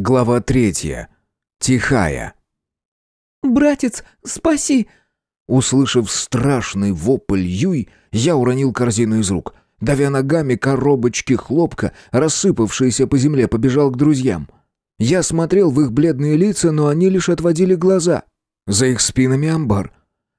Глава третья. Тихая. «Братец, спаси!» Услышав страшный вопль Юй, я уронил корзину из рук. Давя ногами коробочки хлопка, рассыпавшиеся по земле, побежал к друзьям. Я смотрел в их бледные лица, но они лишь отводили глаза. За их спинами амбар.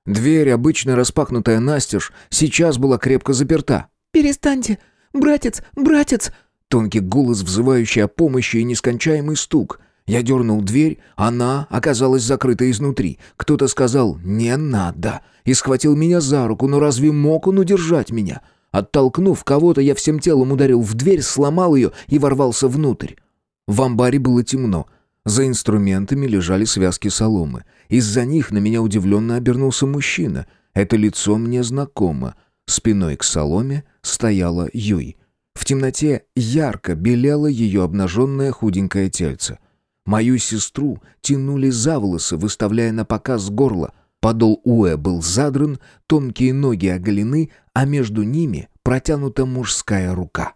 Дверь, обычно распахнутая настежь, сейчас была крепко заперта. «Перестаньте! Братец, братец!» Тонкий голос, взывающий о помощи и нескончаемый стук. Я дернул дверь, она оказалась закрыта изнутри. Кто-то сказал «не надо» и схватил меня за руку, но разве мог он удержать меня? Оттолкнув кого-то, я всем телом ударил в дверь, сломал ее и ворвался внутрь. В амбаре было темно. За инструментами лежали связки соломы. Из-за них на меня удивленно обернулся мужчина. Это лицо мне знакомо. Спиной к соломе стояла Юй. В темноте ярко белело ее обнаженное худенькое тельце. Мою сестру тянули за волосы, выставляя на показ горло. Подол Уэ был задран, тонкие ноги оголены, а между ними протянута мужская рука.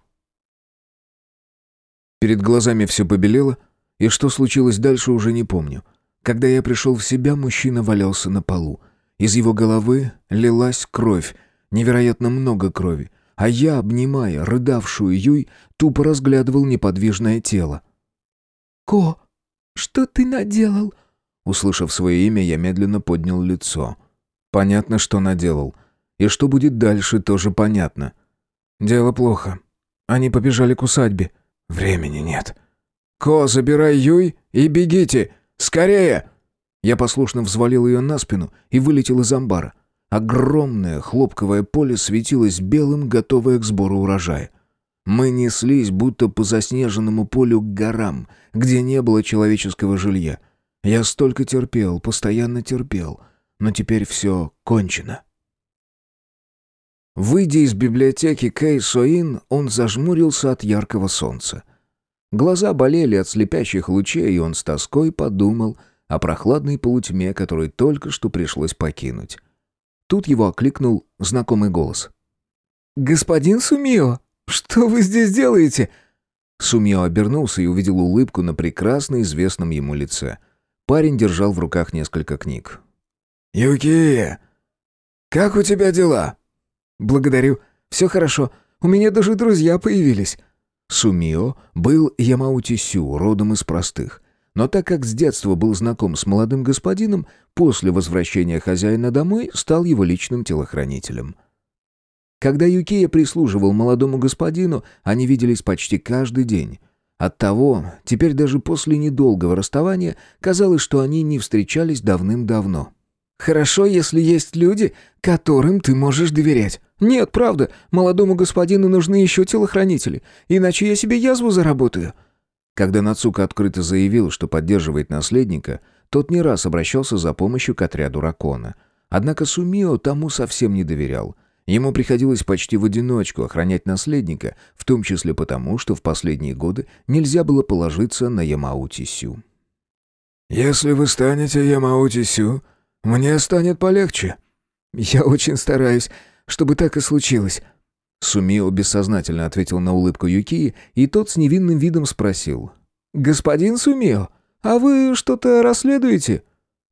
Перед глазами все побелело, и что случилось дальше, уже не помню. Когда я пришел в себя, мужчина валялся на полу. Из его головы лилась кровь, невероятно много крови а я, обнимая рыдавшую Юй, тупо разглядывал неподвижное тело. «Ко, что ты наделал?» Услышав свое имя, я медленно поднял лицо. Понятно, что наделал. И что будет дальше, тоже понятно. Дело плохо. Они побежали к усадьбе. Времени нет. «Ко, забирай Юй и бегите! Скорее!» Я послушно взвалил ее на спину и вылетел из амбара. Огромное хлопковое поле светилось белым, готовое к сбору урожая. Мы неслись, будто по заснеженному полю к горам, где не было человеческого жилья. Я столько терпел, постоянно терпел, но теперь все кончено. Выйдя из библиотеки Кэй Соин, он зажмурился от яркого солнца. Глаза болели от слепящих лучей, и он с тоской подумал о прохладной полутьме, которую только что пришлось покинуть. Тут его окликнул знакомый голос. «Господин Сумио, что вы здесь делаете?» Сумио обернулся и увидел улыбку на прекрасно известном ему лице. Парень держал в руках несколько книг. «Юкия, как у тебя дела?» «Благодарю. Все хорошо. У меня даже друзья появились». Сумио был Ямаути Сю, родом из простых. Но так как с детства был знаком с молодым господином, после возвращения хозяина домой стал его личным телохранителем. Когда Юкия прислуживал молодому господину, они виделись почти каждый день. Оттого, теперь даже после недолгого расставания, казалось, что они не встречались давным-давно. «Хорошо, если есть люди, которым ты можешь доверять. Нет, правда, молодому господину нужны еще телохранители, иначе я себе язву заработаю». Когда Нацука открыто заявил, что поддерживает наследника, тот не раз обращался за помощью к отряду Ракона. Однако Сумио тому совсем не доверял. Ему приходилось почти в одиночку охранять наследника, в том числе потому, что в последние годы нельзя было положиться на Ямаути Сю. «Если вы станете Ямаути Сю, мне станет полегче». «Я очень стараюсь, чтобы так и случилось», Сумио бессознательно ответил на улыбку Юкии, и тот с невинным видом спросил. «Господин Сумио, а вы что-то расследуете?»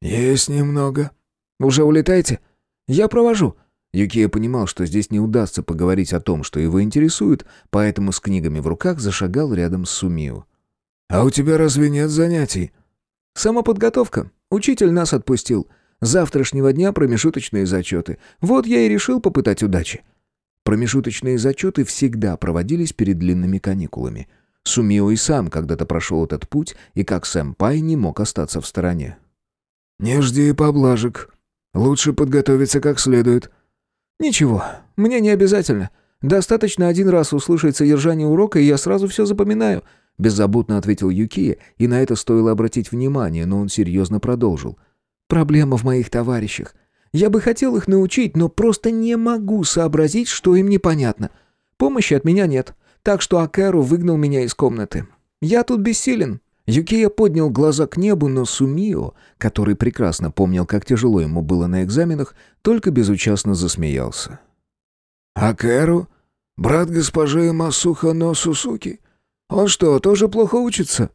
«Есть немного». «Уже улетаете? Я провожу». Юкия понимал, что здесь не удастся поговорить о том, что его интересует, поэтому с книгами в руках зашагал рядом с Сумио. «А у тебя разве нет занятий?» «Самоподготовка. Учитель нас отпустил. Завтрашнего дня промежуточные зачеты. Вот я и решил попытать удачи. Промежуточные зачеты всегда проводились перед длинными каникулами. Сумио и сам когда-то прошел этот путь, и как сэмпай не мог остаться в стороне. «Не жди поблажек. Лучше подготовиться как следует». «Ничего, мне не обязательно. Достаточно один раз услышать содержание урока, и я сразу все запоминаю», — беззаботно ответил Юкия, и на это стоило обратить внимание, но он серьезно продолжил. «Проблема в моих товарищах. Я бы хотел их научить, но просто не могу сообразить, что им непонятно. Помощи от меня нет, так что Акэру выгнал меня из комнаты. Я тут бессилен». Юкия поднял глаза к небу, но Сумио, который прекрасно помнил, как тяжело ему было на экзаменах, только безучастно засмеялся. «Акэру? Брат госпожи Масуха но Сусуки? Он что, тоже плохо учится?»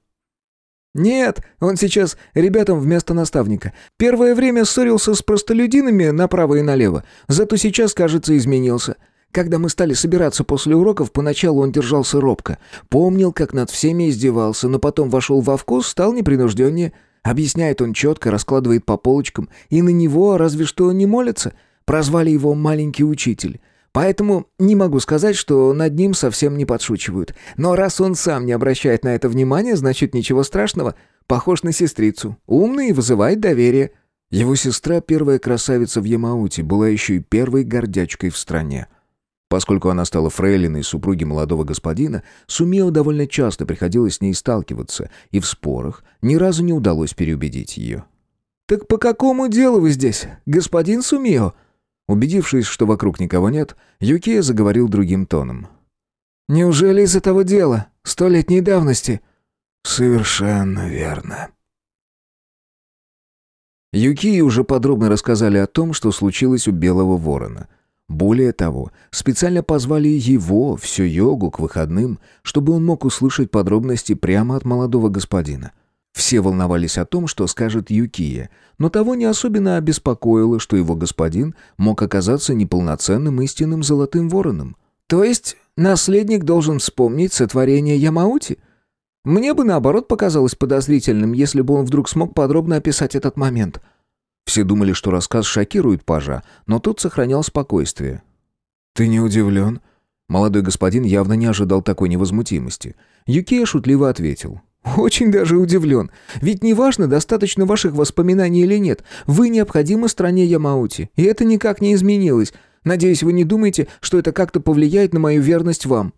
«Нет, он сейчас ребятам вместо наставника. Первое время ссорился с простолюдинами направо и налево, зато сейчас, кажется, изменился. Когда мы стали собираться после уроков, поначалу он держался робко. Помнил, как над всеми издевался, но потом вошел во вкус, стал непринужденнее. Объясняет он четко, раскладывает по полочкам, и на него разве что не молятся. Прозвали его «маленький учитель». Поэтому не могу сказать, что над ним совсем не подшучивают. Но раз он сам не обращает на это внимания, значит ничего страшного. Похож на сестрицу. Умный и вызывает доверие. Его сестра, первая красавица в Ямауте, была еще и первой гордячкой в стране. Поскольку она стала фрейлиной супруги молодого господина, Сумео довольно часто приходилось с ней сталкиваться, и в спорах ни разу не удалось переубедить ее. «Так по какому делу вы здесь, господин Сумео?» Убедившись, что вокруг никого нет, Юкия заговорил другим тоном. «Неужели из-за того дела? Столетней давности?» «Совершенно верно». Юкии уже подробно рассказали о том, что случилось у Белого Ворона. Более того, специально позвали его, всю йогу, к выходным, чтобы он мог услышать подробности прямо от молодого господина – все волновались о том, что скажет Юкия, но того не особенно обеспокоило, что его господин мог оказаться неполноценным истинным золотым вороном. То есть наследник должен вспомнить сотворение Ямаути? Мне бы наоборот показалось подозрительным, если бы он вдруг смог подробно описать этот момент. Все думали, что рассказ шокирует пажа, но тот сохранял спокойствие. «Ты не удивлен?» Молодой господин явно не ожидал такой невозмутимости. Юкия шутливо ответил. «Очень даже удивлен. Ведь неважно, достаточно ваших воспоминаний или нет, вы необходимы стране Ямаути, и это никак не изменилось. Надеюсь, вы не думаете, что это как-то повлияет на мою верность вам».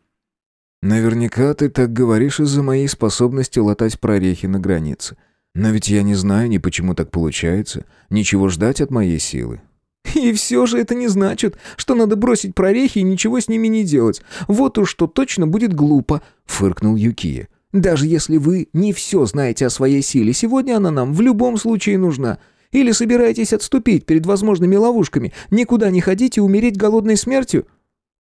«Наверняка ты так говоришь из-за моей способности латать прорехи на границе. Но ведь я не знаю ни почему так получается, ничего ждать от моей силы». «И все же это не значит, что надо бросить прорехи и ничего с ними не делать. Вот уж что точно будет глупо», — фыркнул Юкия. Даже если вы не все знаете о своей силе, сегодня она нам в любом случае нужна. Или собираетесь отступить перед возможными ловушками, никуда не ходить и умереть голодной смертью?»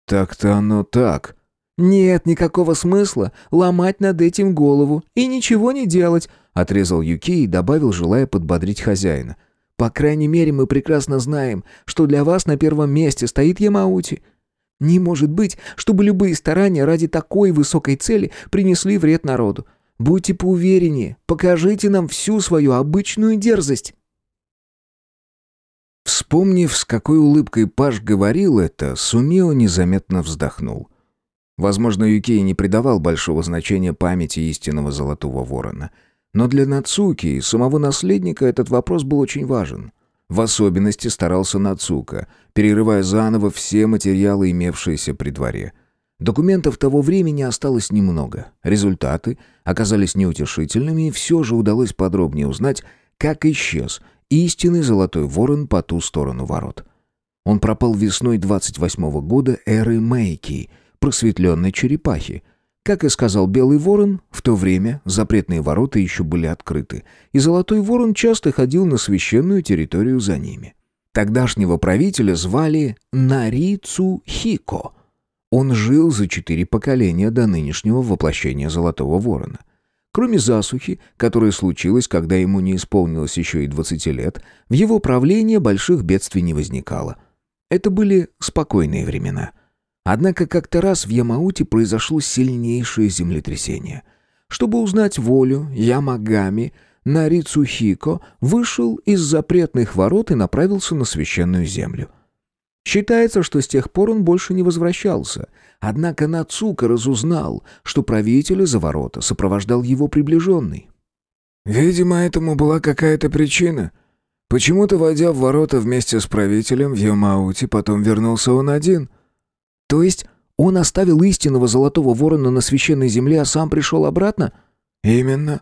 «Так-то оно так». «Нет никакого смысла ломать над этим голову и ничего не делать», отрезал Юки и добавил, желая подбодрить хозяина. «По крайней мере, мы прекрасно знаем, что для вас на первом месте стоит Ямаути. Не может быть, чтобы любые старания ради такой высокой цели принесли вред народу. Будьте поувереннее, покажите нам всю свою обычную дерзость». Вспомнив, с какой улыбкой Паш говорил это, Сумио незаметно вздохнул. Возможно, Юкей не придавал большого значения памяти истинного Золотого Ворона. Но для Нацуки и самого наследника этот вопрос был очень важен. В особенности старался Нацука, перерывая заново все материалы, имевшиеся при дворе. Документов того времени осталось немного. Результаты оказались неутешительными, и все же удалось подробнее узнать, как исчез истинный золотой ворон по ту сторону ворот. Он пропал весной 28-го года эры Мэйки, просветленной черепахи, как и сказал Белый Ворон, в то время запретные ворота еще были открыты, и Золотой Ворон часто ходил на священную территорию за ними. Тогдашнего правителя звали Нарицу Хико. Он жил за четыре поколения до нынешнего воплощения Золотого Ворона. Кроме засухи, которая случилась, когда ему не исполнилось еще и 20 лет, в его правлении больших бедствий не возникало. Это были спокойные времена – Однако как-то раз в Ямауте произошло сильнейшее землетрясение. Чтобы узнать волю Ямагами, Нарицухико вышел из запретных ворот и направился на священную землю. Считается, что с тех пор он больше не возвращался. Однако Нацука разузнал, что правителя за ворота сопровождал его приближенный. «Видимо, этому была какая-то причина. Почему-то, войдя в ворота вместе с правителем в Ямауте, потом вернулся он один». То есть он оставил истинного золотого ворона на священной земле, а сам пришел обратно? Именно.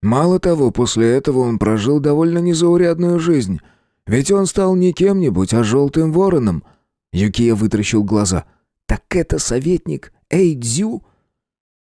Мало того, после этого он прожил довольно незаурядную жизнь. Ведь он стал не кем-нибудь, а желтым вороном. Юкия вытращил глаза. Так это советник Эйдзю?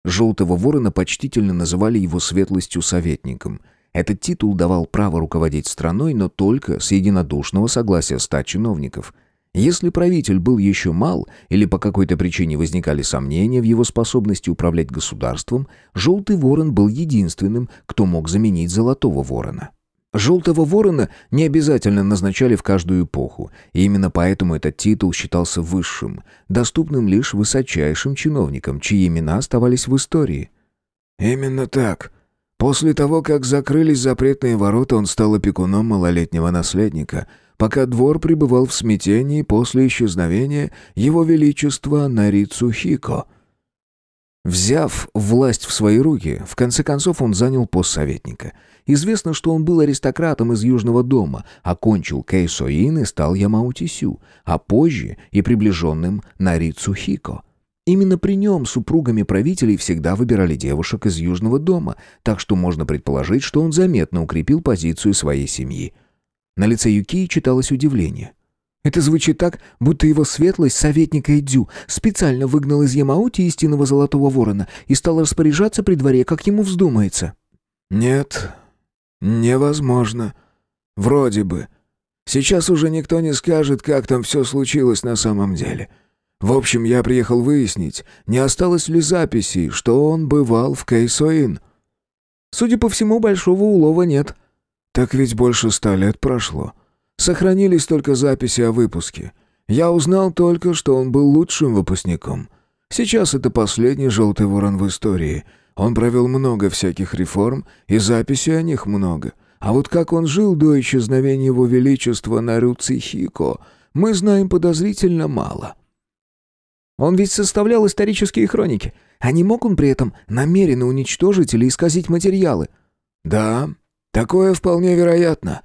Желтого ворона почтительно называли его светлостью советником. Этот титул давал право руководить страной, но только с единодушного согласия ста чиновников – Если правитель был еще мал или по какой-то причине возникали сомнения в его способности управлять государством, Желтый Ворон был единственным, кто мог заменить Золотого Ворона. Желтого ворона не обязательно назначали в каждую эпоху, и именно поэтому этот титул считался высшим, доступным лишь высочайшим чиновникам, чьи имена оставались в истории. «Именно так. После того, как закрылись запретные ворота, он стал опекуном малолетнего наследника, пока двор пребывал в смятении после исчезновения его величества Нарицухико». Взяв власть в свои руки, в конце концов он занял пост советника – Известно, что он был аристократом из Южного дома, окончил Кейсоин и стал Ямаутисю, а позже и приближенным Нарицу Хико. Именно при нем супругами правителей всегда выбирали девушек из Южного дома, так что можно предположить, что он заметно укрепил позицию своей семьи. На лице Юкии читалось удивление. Это звучит так, будто его светлость, советник Эйдзю, специально выгнал из Ямаути истинного Золотого Ворона и стал распоряжаться при дворе, как ему вздумается. «Нет, «Невозможно. Вроде бы. Сейчас уже никто не скажет, как там все случилось на самом деле. В общем, я приехал выяснить, не осталось ли записей, что он бывал в Кейсоин. Судя по всему, большого улова нет. Так ведь больше ста лет прошло. Сохранились только записи о выпуске. Я узнал только, что он был лучшим выпускником. Сейчас это последний желтый ворон в истории — он провел много всяких реформ, и записей о них много. А вот как он жил до исчезновения его величества Наруцихико, мы знаем подозрительно мало. Он ведь составлял исторические хроники. А не мог он при этом намеренно уничтожить или исказить материалы? Да, такое вполне вероятно.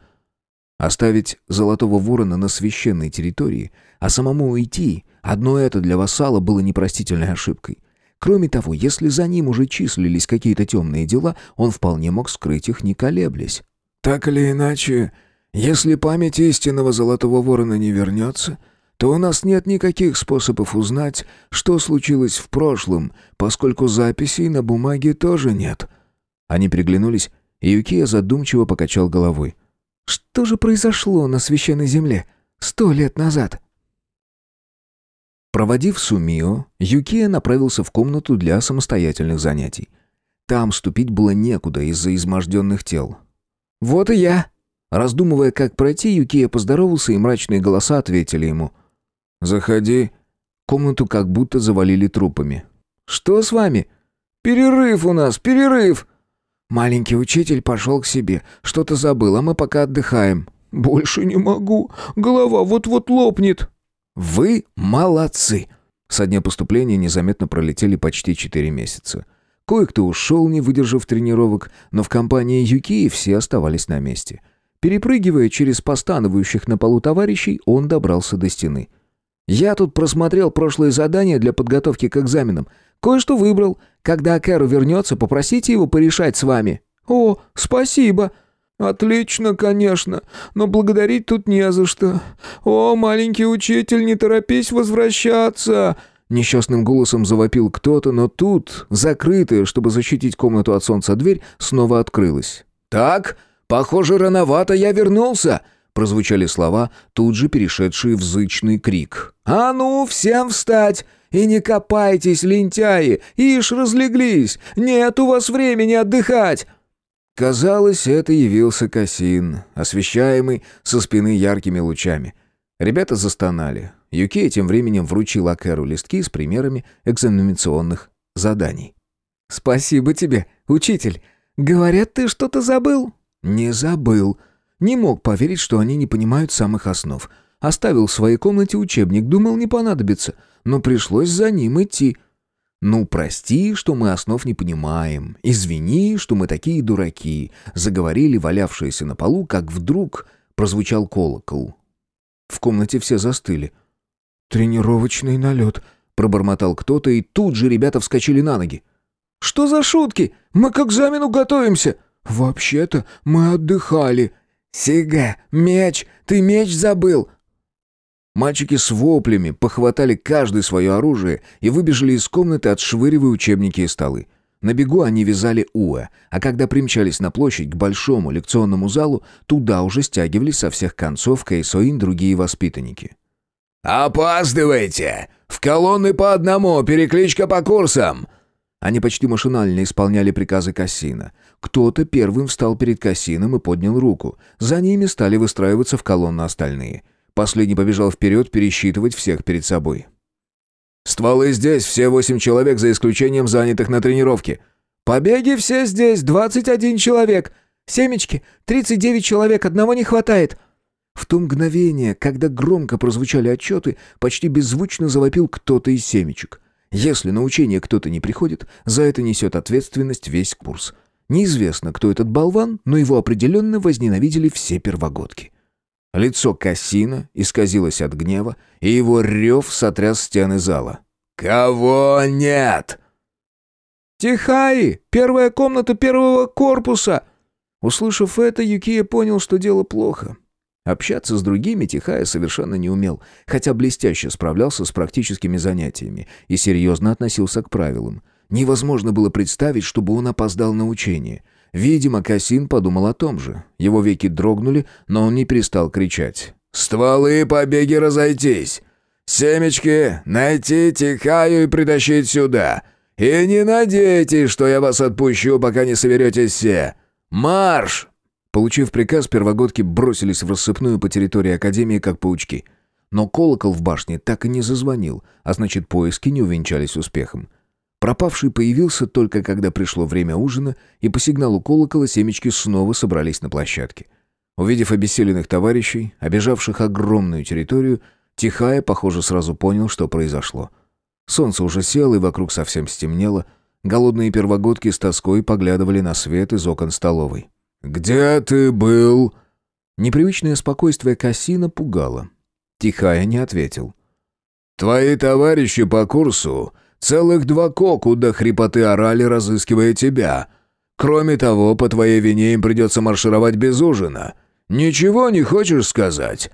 Оставить Золотого Ворона на священной территории, а самому уйти, одно это для вассала было непростительной ошибкой. Кроме того, если за ним уже числились какие-то темные дела, он вполне мог скрыть их, не колеблясь. «Так или иначе, если память истинного Золотого Ворона не вернется, то у нас нет никаких способов узнать, что случилось в прошлом, поскольку записей на бумаге тоже нет». Они приглянулись, Юкия задумчиво покачал головой. «Что же произошло на священной земле сто лет назад?» Проводив Сумио, Юкия направился в комнату для самостоятельных занятий. Там ступить было некуда из-за изможденных тел. «Вот и я!» Раздумывая, как пройти, Юкия поздоровался, и мрачные голоса ответили ему. «Заходи». Комнату как будто завалили трупами. «Что с вами?» «Перерыв у нас, перерыв!» Маленький учитель пошел к себе. Что-то забыл, а мы пока отдыхаем. «Больше не могу. Голова вот-вот лопнет». Вы молодцы!» Со дня поступления незаметно пролетели почти четыре месяца. Кое-кто ушел, не выдержав тренировок, но в компании Юкии все оставались на месте. Перепрыгивая через постановающих на полу товарищей, он добрался до стены. «Я тут просмотрел прошлые задания для подготовки к экзаменам. Кое-что выбрал. Когда Кэру вернется, попросите его порешать с вами». «О, спасибо!» «Отлично, конечно, но благодарить тут не за что. О, маленький учитель, не торопись возвращаться!» Несчастным голосом завопил кто-то, но тут, закрытая, чтобы защитить комнату от солнца дверь, снова открылась. «Так, похоже, рановато я вернулся!» Прозвучали слова, тут же перешедшие в зычный крик. «А ну, всем встать! И не копайтесь, лентяи! Ишь, разлеглись! Нет у вас времени отдыхать!» Казалось, это явился Касин, освещаемый со спины яркими лучами. Ребята застонали. Юки тем временем вручил Акеру листки с примерами экзаменационных заданий. «Спасибо тебе, учитель. Говорят, ты что-то забыл?» «Не забыл. Не мог поверить, что они не понимают самых основ. Оставил в своей комнате учебник, думал, не понадобится, но пришлось за ним идти». «Ну, прости, что мы основ не понимаем. Извини, что мы такие дураки», — заговорили валявшиеся на полу, как вдруг прозвучал колокол. В комнате все застыли. «Тренировочный налет», — пробормотал кто-то, и тут же ребята вскочили на ноги. «Что за шутки? Мы к экзамену готовимся!» «Вообще-то мы отдыхали». «Сига, меч! Ты меч забыл! Мальчики с воплями похватали каждый свое оружие и выбежали из комнаты, отшвыривая учебники и столы. На бегу они вязали уэ, а когда примчались на площадь к большому лекционному залу, туда уже стягивались со всех концов Кейсоин другие воспитанники. «Опаздывайте! В колонны по одному, перекличка по курсам!» Они почти машинально исполняли приказы Кассина. Кто-то первым встал перед Кассином и поднял руку. За ними стали выстраиваться в колонну остальные. Последний побежал вперед пересчитывать всех перед собой. «Стволы здесь, все восемь человек, за исключением занятых на тренировке». «Побеги все здесь, двадцать один человек. Семечки, тридцать девять человек, одного не хватает». В то мгновение, когда громко прозвучали отчеты, почти беззвучно завопил кто-то из семечек. Если на учение кто-то не приходит, за это несет ответственность весь курс. Неизвестно, кто этот болван, но его определенно возненавидели все первогодки. Лицо Кассина исказилось от гнева, и его рев сотряс стены зала. «Кого нет?» «Тихаи! Первая комната первого корпуса!» Услышав это, Юкия понял, что дело плохо. Общаться с другими Тихая совершенно не умел, хотя блестяще справлялся с практическими занятиями и серьезно относился к правилам. Невозможно было представить, чтобы он опоздал на учение. Видимо, Касин подумал о том же. Его веки дрогнули, но он не перестал кричать. «Стволы побеги разойтись! Семечки, найти Тихаю и притащить сюда! И не надейтесь, что я вас отпущу, пока не соберетесь все! Марш!» Получив приказ, первогодки бросились в рассыпную по территории Академии, как паучки. Но колокол в башне так и не зазвонил, а значит, поиски не увенчались успехом. Пропавший появился только когда пришло время ужина, и по сигналу колокола семечки снова собрались на площадке. Увидев обессиленных товарищей, обижавших огромную территорию, Тихая, похоже, сразу понял, что произошло. Солнце уже село, и вокруг совсем стемнело. Голодные первогодки с тоской поглядывали на свет из окон столовой. «Где ты был?» Непривычное спокойствие Кассина пугало. Тихая не ответил. «Твои товарищи по курсу целых два коку до хрипоты орали, разыскивая тебя. Кроме того, по твоей вине им придется маршировать без ужина. Ничего не хочешь сказать?»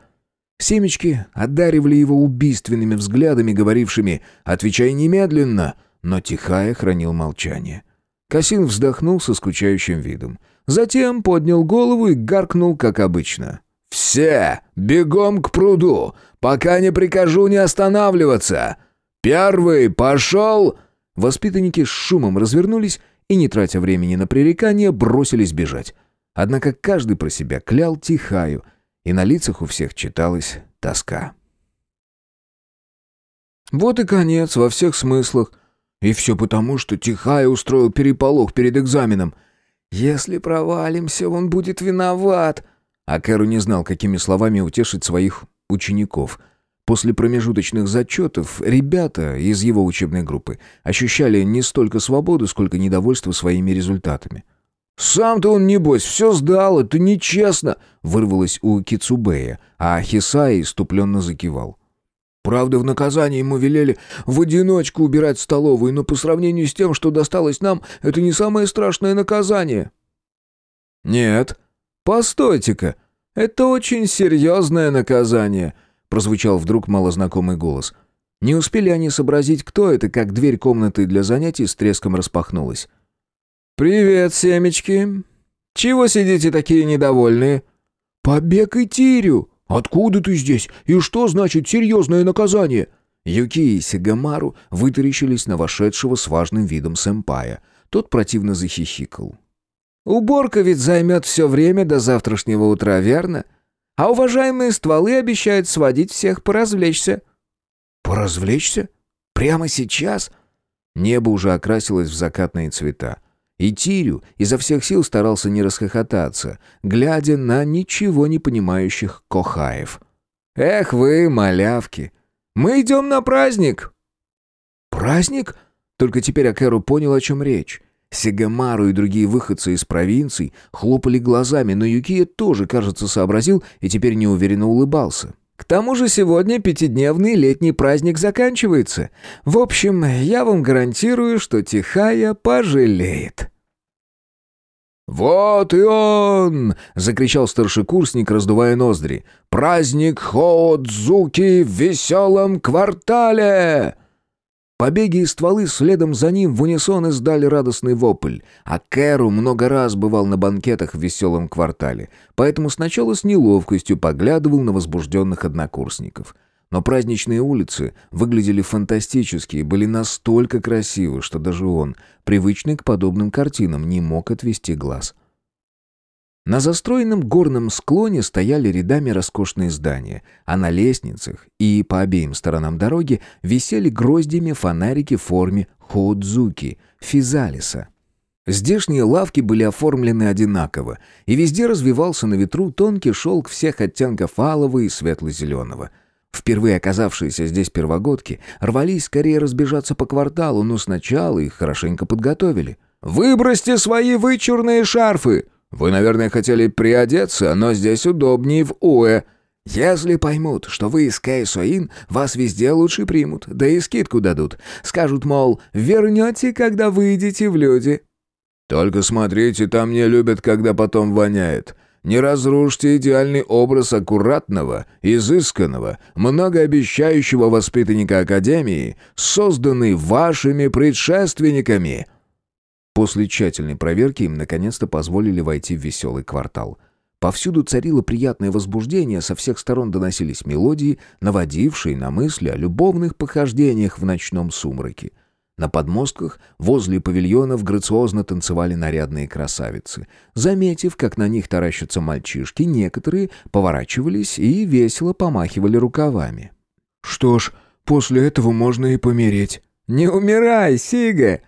Семечки одаривали его убийственными взглядами, говорившими «Отвечай немедленно», но Тихая хранил молчание. Касин вздохнул со скучающим видом. Затем поднял голову и гаркнул, как обычно. «Все! Бегом к пруду! Пока не прикажу не останавливаться! Первый пошел!» Воспитанники с шумом развернулись и, не тратя времени на пререкание, бросились бежать. Однако каждый про себя клял тихаю, и на лицах у всех читалась тоска. Вот и конец во всех смыслах. И все потому, что Тихая устроил переполох перед экзаменом. «Если провалимся, он будет виноват». А Кэру не знал, какими словами утешить своих учеников. После промежуточных зачетов ребята из его учебной группы ощущали не столько свободу, сколько недовольство своими результатами. «Сам-то он, небось, все сдал, это нечестно!» вырвалось у Кицубея, а Хисаи иступленно закивал. Правда, в наказание ему велели в одиночку убирать столовую, но по сравнению с тем, что досталось нам, это не самое страшное наказание». «Нет. Постойте-ка. Это очень серьезное наказание», — прозвучал вдруг малознакомый голос. Не успели они сообразить, кто это, как дверь комнаты для занятий с треском распахнулась. «Привет, семечки. Чего сидите такие недовольные?» «Побег и тирю», «Откуда ты здесь? И что значит серьезное наказание?» Юки и Сигамару вытаращились на вошедшего с важным видом сэмпая. Тот противно захихикал. «Уборка ведь займет все время до завтрашнего утра, верно? А уважаемые стволы обещают сводить всех поразвлечься». «Поразвлечься? Прямо сейчас?» Небо уже окрасилось в закатные цвета. И Тирю изо всех сил старался не расхохотаться, глядя на ничего не понимающих кохаев. «Эх вы, малявки! Мы идем на праздник!» «Праздник?» Только теперь Акеру понял, о чем речь. Сигамару и другие выходцы из провинций хлопали глазами, но Юкия тоже, кажется, сообразил и теперь неуверенно улыбался. К тому же сегодня пятидневный летний праздник заканчивается. В общем, я вам гарантирую, что Тихая пожалеет». «Вот и он!» — закричал старшекурсник, раздувая ноздри. «Праздник Хоодзуки в веселом квартале!» Побеги и стволы следом за ним в унисон издали радостный вопль, а Кэру много раз бывал на банкетах в веселом квартале, поэтому сначала с неловкостью поглядывал на возбужденных однокурсников. Но праздничные улицы выглядели фантастически и были настолько красивы, что даже он, привычный к подобным картинам, не мог отвести глаз. На застроенном горном склоне стояли рядами роскошные здания, а на лестницах и по обеим сторонам дороги висели гроздьями фонарики в форме ходзуки, физалиса. Здешние лавки были оформлены одинаково, и везде развивался на ветру тонкий шелк всех оттенков алого и светло-зеленого. Впервые оказавшиеся здесь первогодки рвались скорее разбежаться по кварталу, но сначала их хорошенько подготовили. «Выбросьте свои вычурные шарфы!» «Вы, наверное, хотели приодеться, но здесь удобнее в Уэ», если поймут, что вы из Кейсоин, вас везде лучше примут, да и скидку дадут. Скажут, мол, вернете, когда выйдете в люди. Только смотрите, там не любят, когда потом воняет. Не разрушьте идеальный образ аккуратного, изысканного, многообещающего воспитанника Академии, созданный вашими предшественниками». После тщательной проверки им наконец-то позволили войти в веселый квартал. Повсюду царило приятное возбуждение, со всех сторон доносились мелодии, наводившие на мысли о любовных похождениях в ночном сумраке. На подмостках возле павильонов грациозно танцевали нарядные красавицы. Заметив, как на них таращатся мальчишки, некоторые поворачивались и весело помахивали рукавами. «Что ж, после этого можно и помереть». «Не умирай, Сига!»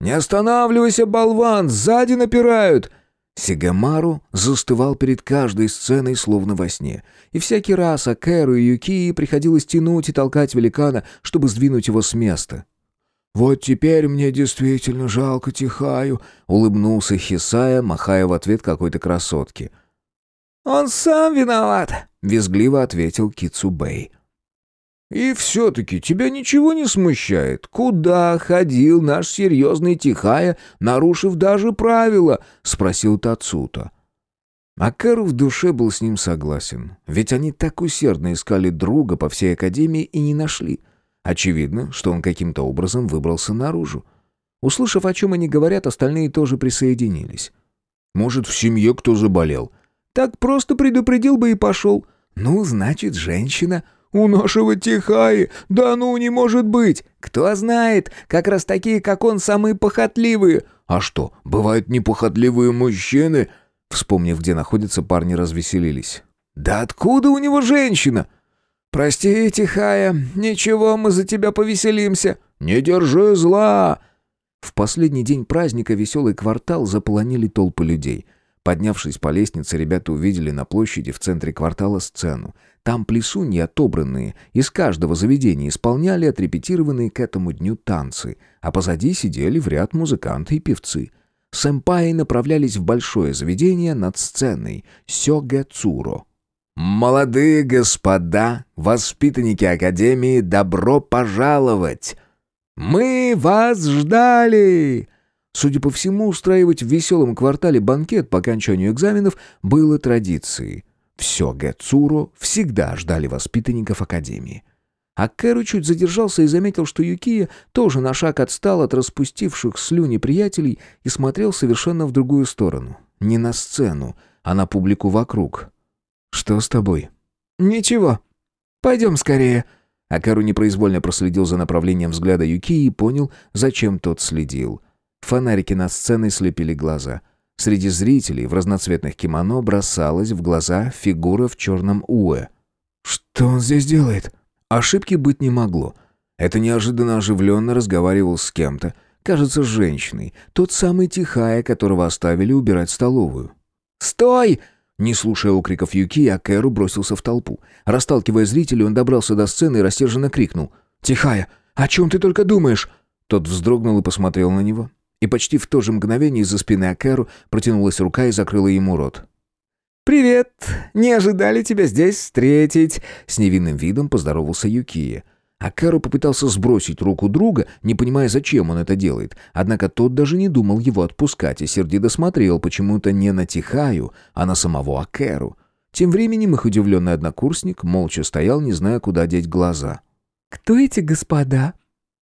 «Не останавливайся, болван, сзади напирают!» Сигамару застывал перед каждой сценой, словно во сне. И всякий раз Акэру и Юкии приходилось тянуть и толкать великана, чтобы сдвинуть его с места. «Вот теперь мне действительно жалко Тихаю», — улыбнулся Хисая, махая в ответ какой-то красотке. «Он сам виноват», — визгливо ответил Кицубей. «И все-таки тебя ничего не смущает? Куда ходил наш серьезный Тихая, нарушив даже правила?» — спросил Тацута. Акару в душе был с ним согласен, ведь они так усердно искали друга по всей Академии и не нашли — Очевидно, что он каким-то образом выбрался наружу. Услышав, о чем они говорят, остальные тоже присоединились. «Может, в семье кто заболел?» «Так просто предупредил бы и пошел». «Ну, значит, женщина...» «У нашего Тихаи! Да ну, не может быть! Кто знает, как раз такие, как он, самые похотливые!» «А что, бывают непохотливые мужчины?» Вспомнив, где находятся, парни развеселились. «Да откуда у него женщина?» «Прости, Тихая, ничего, мы за тебя повеселимся». «Не держи зла!» В последний день праздника веселый квартал заполонили толпы людей. Поднявшись по лестнице, ребята увидели на площади в центре квартала сцену. Там плесуньи, отобранные, из каждого заведения исполняли отрепетированные к этому дню танцы, а позади сидели в ряд музыканты и певцы. Сэмпаи направлялись в большое заведение над сценой — Сёгэ Цуро — «Молодые господа, воспитанники Академии, добро пожаловать! Мы вас ждали!» Судя по всему, устраивать в веселом квартале банкет по окончанию экзаменов было традицией. Все Гэцуро всегда ждали воспитанников Академии. А Кэру чуть задержался и заметил, что Юкия тоже на шаг отстал от распустивших слюни приятелей и смотрел совершенно в другую сторону. Не на сцену, а на публику вокруг. «Что с тобой?» «Ничего. Пойдем скорее». Акару непроизвольно проследил за направлением взгляда Юки и понял, зачем тот следил. Фонарики на сцене слепили глаза. Среди зрителей в разноцветных кимоно бросалась в глаза фигура в черном уэ. «Что он здесь делает?» Ошибки быть не могло. Это неожиданно оживленно разговаривал с кем-то, кажется, женщиной, тот самый Тихая, которого оставили убирать столовую. «Стой!» Не слушая окриков Юки, Акэру бросился в толпу. Расталкивая зрителей, он добрался до сцены и рассерженно крикнул. «Тихая, о чем ты только думаешь?» Тот вздрогнул и посмотрел на него. И почти в то же мгновение из-за спины Акэру протянулась рука и закрыла ему рот. «Привет! Не ожидали тебя здесь встретить!» С невинным видом поздоровался Юкия. А Кэро попытался сбросить руку друга, не понимая, зачем он это делает. Однако тот даже не думал его отпускать и сердито смотрел почему-то не на Тихаю, а на самого Акеру. Тем временем их удивленный однокурсник молча стоял, не зная, куда деть глаза. «Кто эти господа?»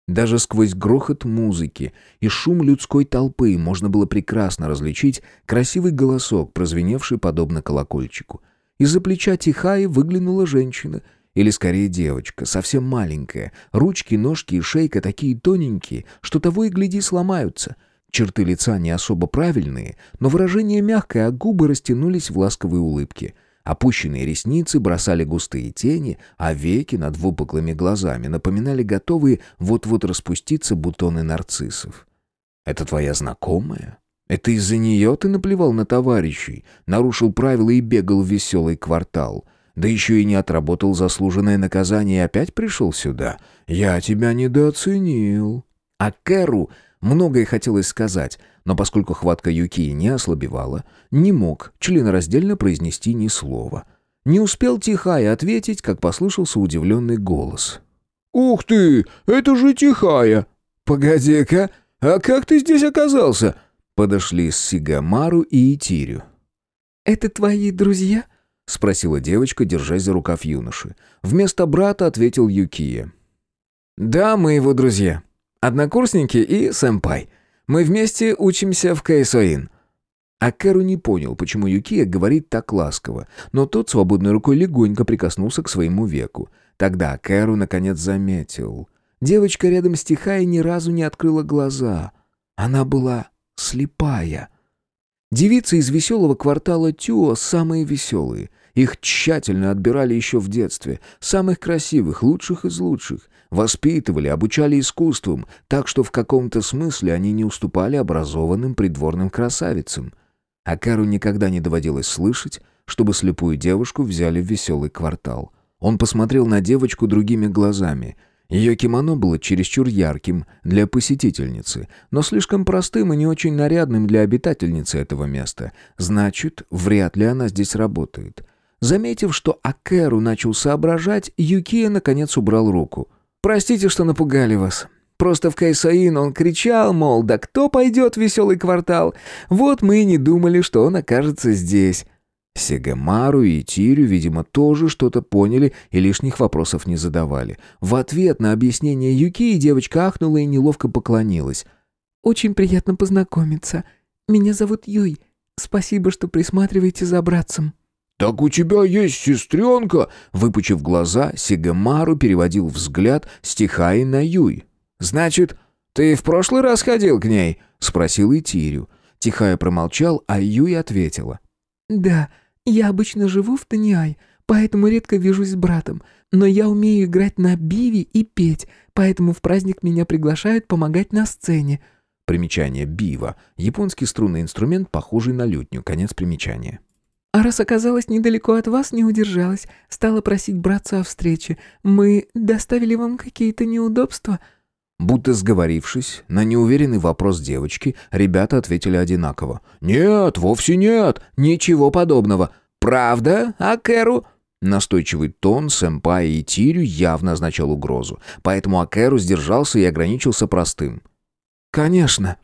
Даже сквозь грохот музыки и шум людской толпы можно было прекрасно различить красивый голосок, прозвеневший подобно колокольчику. Из-за плеча Тихаи выглянула женщина — Или скорее девочка, совсем маленькая. Ручки, ножки и шейка такие тоненькие, что того и гляди сломаются. Черты лица не особо правильные, но выражение мягкое, а губы растянулись в ласковой улыбке. Опущенные ресницы бросали густые тени, а веки над выпуклыми глазами напоминали готовые вот-вот распуститься бутоны нарциссов. «Это твоя знакомая?» Это из-за нее ты наплевал на товарищей, нарушил правила и бегал в веселый квартал. Да еще и не отработал заслуженное наказание и опять пришел сюда. Я тебя недооценил. А Кэру многое хотелось сказать, но поскольку хватка Юкии не ослабевала, не мог членораздельно произнести ни слова. Не успел Тихая ответить, как послышался удивленный голос. «Ух ты! Это же Тихая!» «Погоди-ка, а как ты здесь оказался?» Подошли с Сигамару и Итирю. «Это твои друзья?» — спросила девочка, держась за рукав юноши. Вместо брата ответил Юкия. «Да, мы его друзья. Однокурсники и сэмпай. Мы вместе учимся в Кайсоин». А Кэру не понял, почему Юкия говорит так ласково, но тот свободной рукой легонько прикоснулся к своему веку. Тогда Кэру наконец заметил. Девочка рядом с Тихай ни разу не открыла глаза. Она была слепая. Девицы из веселого квартала Тюо самые веселые. Их тщательно отбирали еще в детстве. Самых красивых, лучших из лучших. Воспитывали, обучали искусствам, так что в каком-то смысле они не уступали образованным придворным красавицам. А Кару никогда не доводилось слышать, чтобы слепую девушку взяли в веселый квартал. Он посмотрел на девочку другими глазами — ее кимоно было чересчур ярким для посетительницы, но слишком простым и не очень нарядным для обитательницы этого места. Значит, вряд ли она здесь работает. Заметив, что Акеру начал соображать, Юкия наконец убрал руку. «Простите, что напугали вас. Просто в Кайсаин он кричал, мол, да кто пойдет в веселый квартал? Вот мы и не думали, что он окажется здесь». Сегемару и Тирю, видимо, тоже что-то поняли и лишних вопросов не задавали. В ответ на объяснение Юки девочка ахнула и неловко поклонилась. «Очень приятно познакомиться. Меня зовут Юй. Спасибо, что присматриваете за братцем». «Так у тебя есть сестренка?» Выпучив глаза, Сигамару переводил взгляд с Тихаи на Юй. «Значит, ты в прошлый раз ходил к ней?» — спросил Итирю. Тихая промолчал, а Юй ответила. «Да, я обычно живу в Таниай, поэтому редко вижусь с братом, но я умею играть на биви и петь, поэтому в праздник меня приглашают помогать на сцене». Примечание «бива» — японский струнный инструмент, похожий на лютню, конец примечания. «А раз оказалась недалеко от вас, не удержалась, стала просить братца о встрече. Мы доставили вам какие-то неудобства?» Будто сговорившись, на неуверенный вопрос девочки, ребята ответили одинаково. «Нет, вовсе нет, ничего подобного. Правда, а Кэру?» Настойчивый тон сэмпая и Тирю явно означал угрозу, поэтому Акеру сдержался и ограничился простым. «Конечно».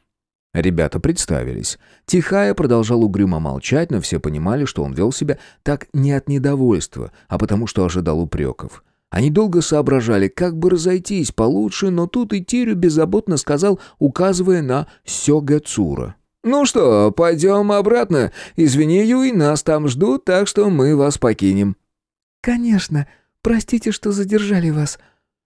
Ребята представились. Тихая продолжал угрюмо молчать, но все понимали, что он вел себя так не от недовольства, а потому что ожидал упреков. Они долго соображали, как бы разойтись получше, но тут и Тирю беззаботно сказал, указывая на Сёгацура. «Ну что, пойдем обратно. Извини, Юй, нас там ждут, так что мы вас покинем». «Конечно. Простите, что задержали вас».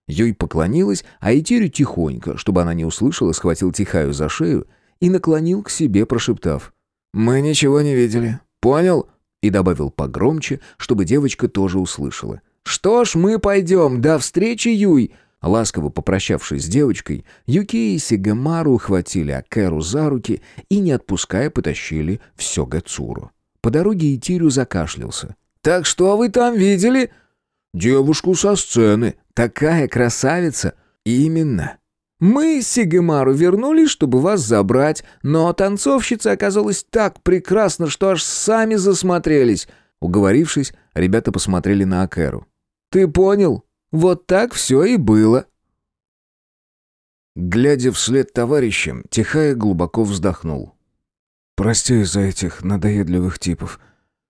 Юй поклонилась, а Итирю тихонько, чтобы она не услышала, схватил Тихаю за шею и наклонил к себе, прошептав. «Мы ничего не видели. Понял?» И добавил погромче, чтобы девочка тоже услышала. «Что ж, мы пойдем. До встречи, Юй!» Ласково попрощавшись с девочкой, Юки и Сигамару ухватили Акеру за руки и, не отпуская, потащили в Сёгацуру. По дороге Итирю закашлялся. «Так что вы там видели?» «Девушку со сцены. Такая красавица!» «Именно!» «Мы Сигемару вернулись, чтобы вас забрать, но танцовщица оказалась так прекрасна, что аж сами засмотрелись». Уговорившись, ребята посмотрели на Акеру. Ты понял? Вот так все и было». Глядя вслед товарищам, Тихая глубоко вздохнул. «Прости из-за этих надоедливых типов.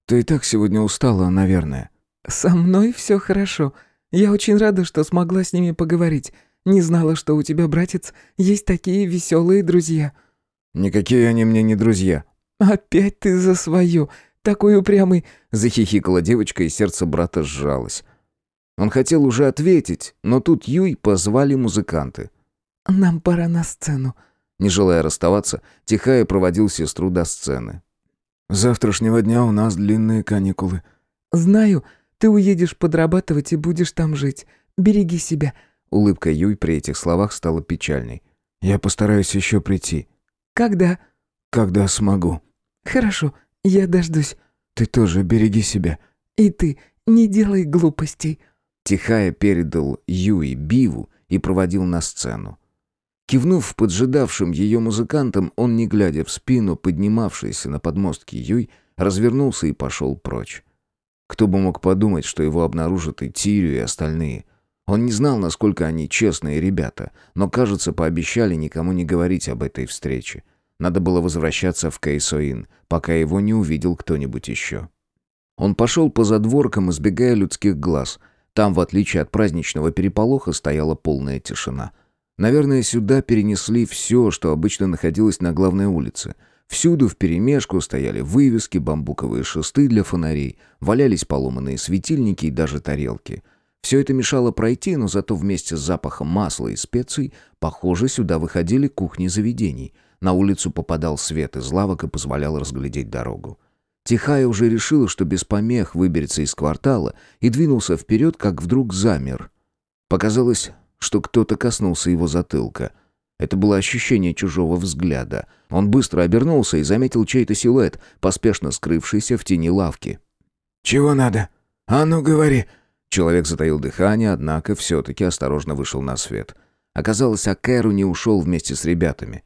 Ты и так сегодня устала, наверное». «Со мной все хорошо. Я очень рада, что смогла с ними поговорить. Не знала, что у тебя, братец, есть такие веселые друзья». «Никакие они мне не друзья». «Опять ты за свое. Такой упрямый...» Захихикала девочка, и сердце брата сжалось. Он хотел уже ответить, но тут Юй позвали музыканты. «Нам пора на сцену». Не желая расставаться, Тихая проводил сестру до сцены. «С завтрашнего дня у нас длинные каникулы». «Знаю, ты уедешь подрабатывать и будешь там жить. Береги себя». Улыбка Юй при этих словах стала печальной. «Я постараюсь еще прийти». «Когда?» «Когда смогу». «Хорошо, я дождусь». «Ты тоже береги себя». «И ты не делай глупостей». Тихая передал Юи Биву и проводил на сцену. Кивнув поджидавшим ее музыкантам, он, не глядя в спину, поднимавшийся на подмостке Юй, развернулся и пошел прочь. Кто бы мог подумать, что его обнаружат и Тирю, и остальные. Он не знал, насколько они честные ребята, но, кажется, пообещали никому не говорить об этой встрече. Надо было возвращаться в Кейсоин, пока его не увидел кто-нибудь еще. Он пошел по задворкам, избегая людских глаз. Там, в отличие от праздничного переполоха, стояла полная тишина — Наверное, сюда перенесли все, что обычно находилось на главной улице. Всюду вперемешку стояли вывески, бамбуковые шесты для фонарей, валялись поломанные светильники и даже тарелки. Все это мешало пройти, но зато вместе с запахом масла и специй, похоже, сюда выходили кухни заведений. На улицу попадал свет из лавок и позволял разглядеть дорогу. Тихая уже решила, что без помех выберется из квартала, и двинулся вперед, как вдруг замер. Показалось, что кто-то коснулся его затылка. Это было ощущение чужого взгляда. Он быстро обернулся и заметил чей-то силуэт, поспешно скрывшийся в тени лавки. «Чего надо? А ну, говори!» Человек затаил дыхание, однако все-таки осторожно вышел на свет. Оказалось, Акэру не ушел вместе с ребятами.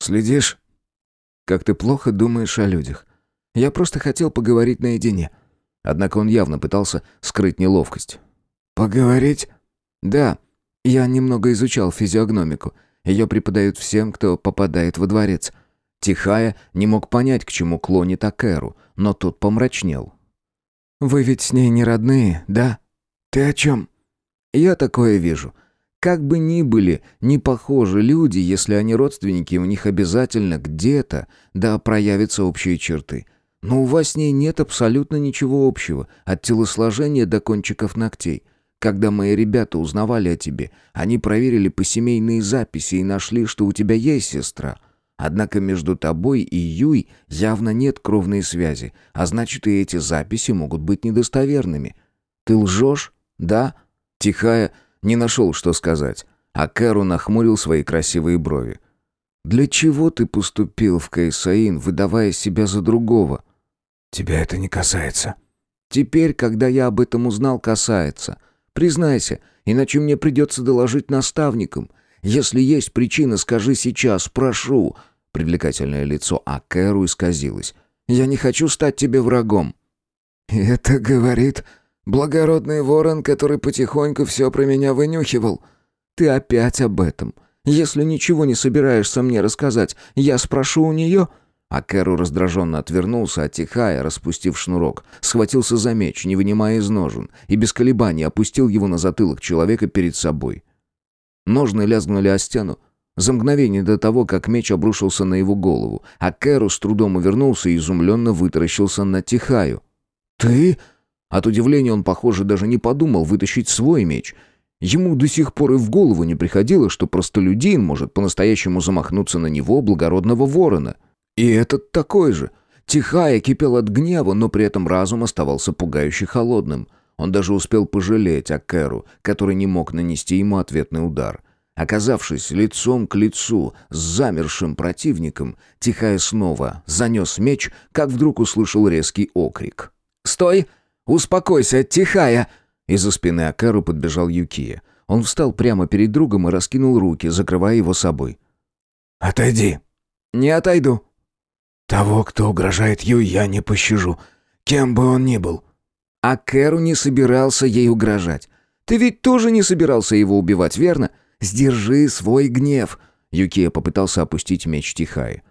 «Следишь?» «Как ты плохо думаешь о людях. Я просто хотел поговорить наедине». Однако он явно пытался скрыть неловкость. «Поговорить?» «Да. Я немного изучал физиогномику. Ее преподают всем, кто попадает во дворец. Тихая не мог понять, к чему клонит Акеру, но тот помрачнел. «Вы ведь с ней не родные, да? Ты о чем?» «Я такое вижу. Как бы ни были не похожи люди, если они родственники, у них обязательно где-то, да, проявятся общие черты. Но у вас с ней нет абсолютно ничего общего, от телосложения до кончиков ногтей». Когда мои ребята узнавали о тебе, они проверили посемейные записи и нашли, что у тебя есть сестра. Однако между тобой и Юй явно нет кровной связи, а значит и эти записи могут быть недостоверными. Ты лжешь? Да? Тихая не нашел, что сказать, а Кэру нахмурил свои красивые брови. «Для чего ты поступил в Кайсаин, выдавая себя за другого?» «Тебя это не касается». «Теперь, когда я об этом узнал, касается. Признайся, иначе мне придется доложить наставникам. Если есть причина, скажи сейчас, прошу». Привлекательное лицо Акэру исказилось. «Я не хочу стать тебе врагом». «Это говорит благородный ворон, который потихоньку все про меня вынюхивал. Ты опять об этом. Если ничего не собираешься мне рассказать, я спрошу у нее...» А Кэру раздраженно отвернулся, отихая, распустив шнурок, схватился за меч, не вынимая из ножен, и без колебаний опустил его на затылок человека перед собой. Ножны лязгнули о стену. За мгновение до того, как меч обрушился на его голову, а Кэру с трудом увернулся и изумленно вытаращился на Тихаю. «Ты?» От удивления он, похоже, даже не подумал вытащить свой меч. Ему до сих пор и в голову не приходило, что простолюдин может по-настоящему замахнуться на него, благородного ворона. И этот такой же. Тихая кипел от гнева, но при этом разум оставался пугающе холодным. Он даже успел пожалеть о Кэру, который не мог нанести ему ответный удар. Оказавшись лицом к лицу с замершим противником, Тихая снова занес меч, как вдруг услышал резкий окрик. «Стой! Успокойся, Тихая!» Из-за спины Акару подбежал Юкия. Он встал прямо перед другом и раскинул руки, закрывая его собой. «Отойди!» «Не отойду!» «Того, кто угрожает Ю, я не пощажу, кем бы он ни был». А Кэру не собирался ей угрожать. Ты ведь тоже не собирался его убивать, верно? Сдержи свой гнев. Юкия попытался опустить меч Тихаи.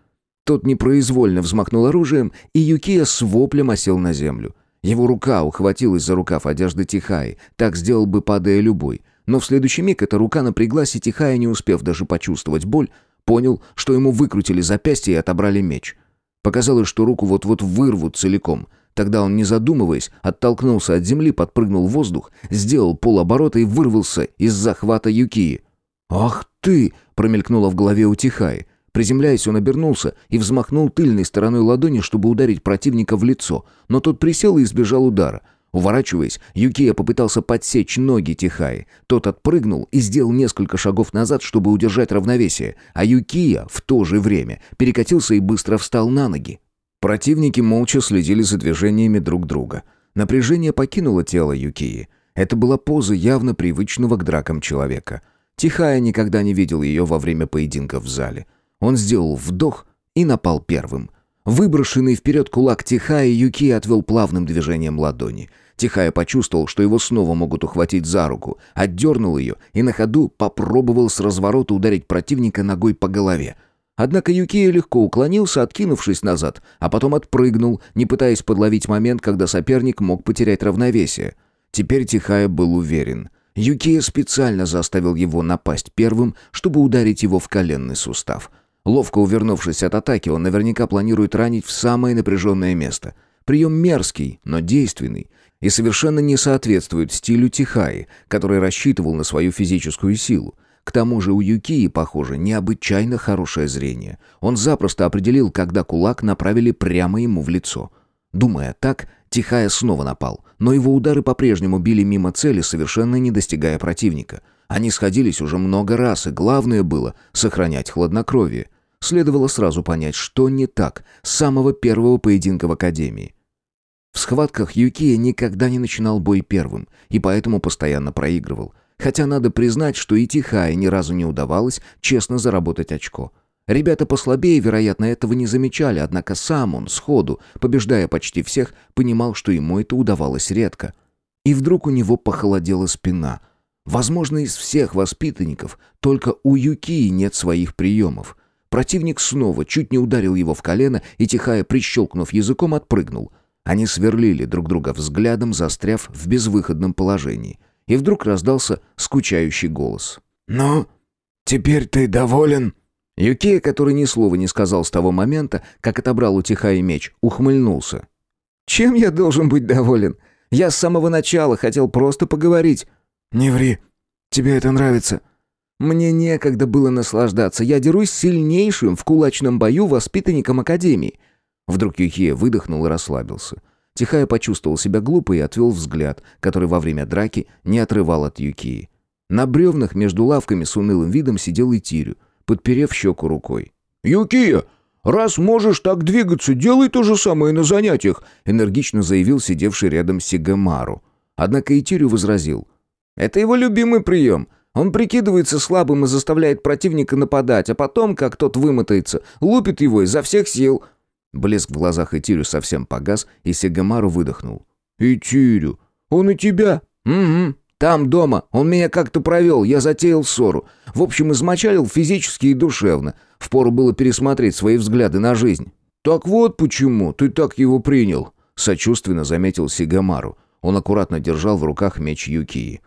Тот непроизвольно взмахнул оружием, и Юкия с воплем осел на землю. Его рука ухватилась за рукав одежды Тихаи, так сделал бы, падая любой. Но в следующий миг эта рука напряглась, и Тихая, не успев даже почувствовать боль, понял, что ему выкрутили запястье и отобрали меч. Показалось, что руку вот-вот вырвут целиком. Тогда он, не задумываясь, оттолкнулся от земли, подпрыгнул в воздух, сделал полоборота и вырвался из захвата Юкии. «Ах ты!» — промелькнуло в голове у Тихаи. Приземляясь, он обернулся и взмахнул тыльной стороной ладони, чтобы ударить противника в лицо, но тот присел и избежал удара. Уворачиваясь, Юкия попытался подсечь ноги Тихаи. Тот отпрыгнул и сделал несколько шагов назад, чтобы удержать равновесие, а Юкия в то же время перекатился и быстро встал на ноги. Противники молча следили за движениями друг друга. Напряжение покинуло тело Юкии. Это была поза явно привычного к дракам человека. Тихая никогда не видел ее во время поединка в зале. Он сделал вдох и напал первым. Выброшенный вперед кулак Тихая Юки отвел плавным движением ладони – Тихая почувствовал, что его снова могут ухватить за руку, отдернул ее и на ходу попробовал с разворота ударить противника ногой по голове. Однако Юкия легко уклонился, откинувшись назад, а потом отпрыгнул, не пытаясь подловить момент, когда соперник мог потерять равновесие. Теперь Тихая был уверен. Юкия специально заставил его напасть первым, чтобы ударить его в коленный сустав. Ловко увернувшись от атаки, он наверняка планирует ранить в самое напряженное место. Прием мерзкий, но действенный и совершенно не соответствует стилю Тихаи, который рассчитывал на свою физическую силу. К тому же у Юкии, похоже, необычайно хорошее зрение. Он запросто определил, когда кулак направили прямо ему в лицо. Думая так, Тихая снова напал, но его удары по-прежнему били мимо цели, совершенно не достигая противника. Они сходились уже много раз, и главное было сохранять хладнокровие. Следовало сразу понять, что не так с самого первого поединка в Академии. В схватках Юкия никогда не начинал бой первым, и поэтому постоянно проигрывал. Хотя надо признать, что и Тихая ни разу не удавалось честно заработать очко. Ребята послабее, вероятно, этого не замечали, однако сам он, сходу, побеждая почти всех, понимал, что ему это удавалось редко. И вдруг у него похолодела спина. Возможно, из всех воспитанников только у Юкии нет своих приемов. Противник снова чуть не ударил его в колено, и Тихая, прищелкнув языком, отпрыгнул — они сверлили друг друга взглядом, застряв в безвыходном положении. И вдруг раздался скучающий голос. «Ну, теперь ты доволен?» Юкия, который ни слова не сказал с того момента, как отобрал у Тихая меч, ухмыльнулся. «Чем я должен быть доволен? Я с самого начала хотел просто поговорить». «Не ври. Тебе это нравится». «Мне некогда было наслаждаться. Я дерусь сильнейшим в кулачном бою воспитанником Академии. Вдруг Юхия выдохнул и расслабился. Тихая почувствовал себя глупо и отвел взгляд, который во время драки не отрывал от Юкии. На бревнах между лавками с унылым видом сидел и Тирю, подперев щеку рукой. «Юкия, раз можешь так двигаться, делай то же самое на занятиях», энергично заявил сидевший рядом Сигамару. Однако Итирю возразил. «Это его любимый прием. Он прикидывается слабым и заставляет противника нападать, а потом, как тот вымотается, лупит его изо всех сил. Блеск в глазах Итирю совсем погас, и Сегамару выдохнул. «Итирю? Он и тебя?» «Угу. Там, дома. Он меня как-то провел, я затеял ссору. В общем, измочалил физически и душевно. Впору было пересмотреть свои взгляды на жизнь». «Так вот почему ты так его принял», — сочувственно заметил Сигамару. Он аккуратно держал в руках меч Юкии.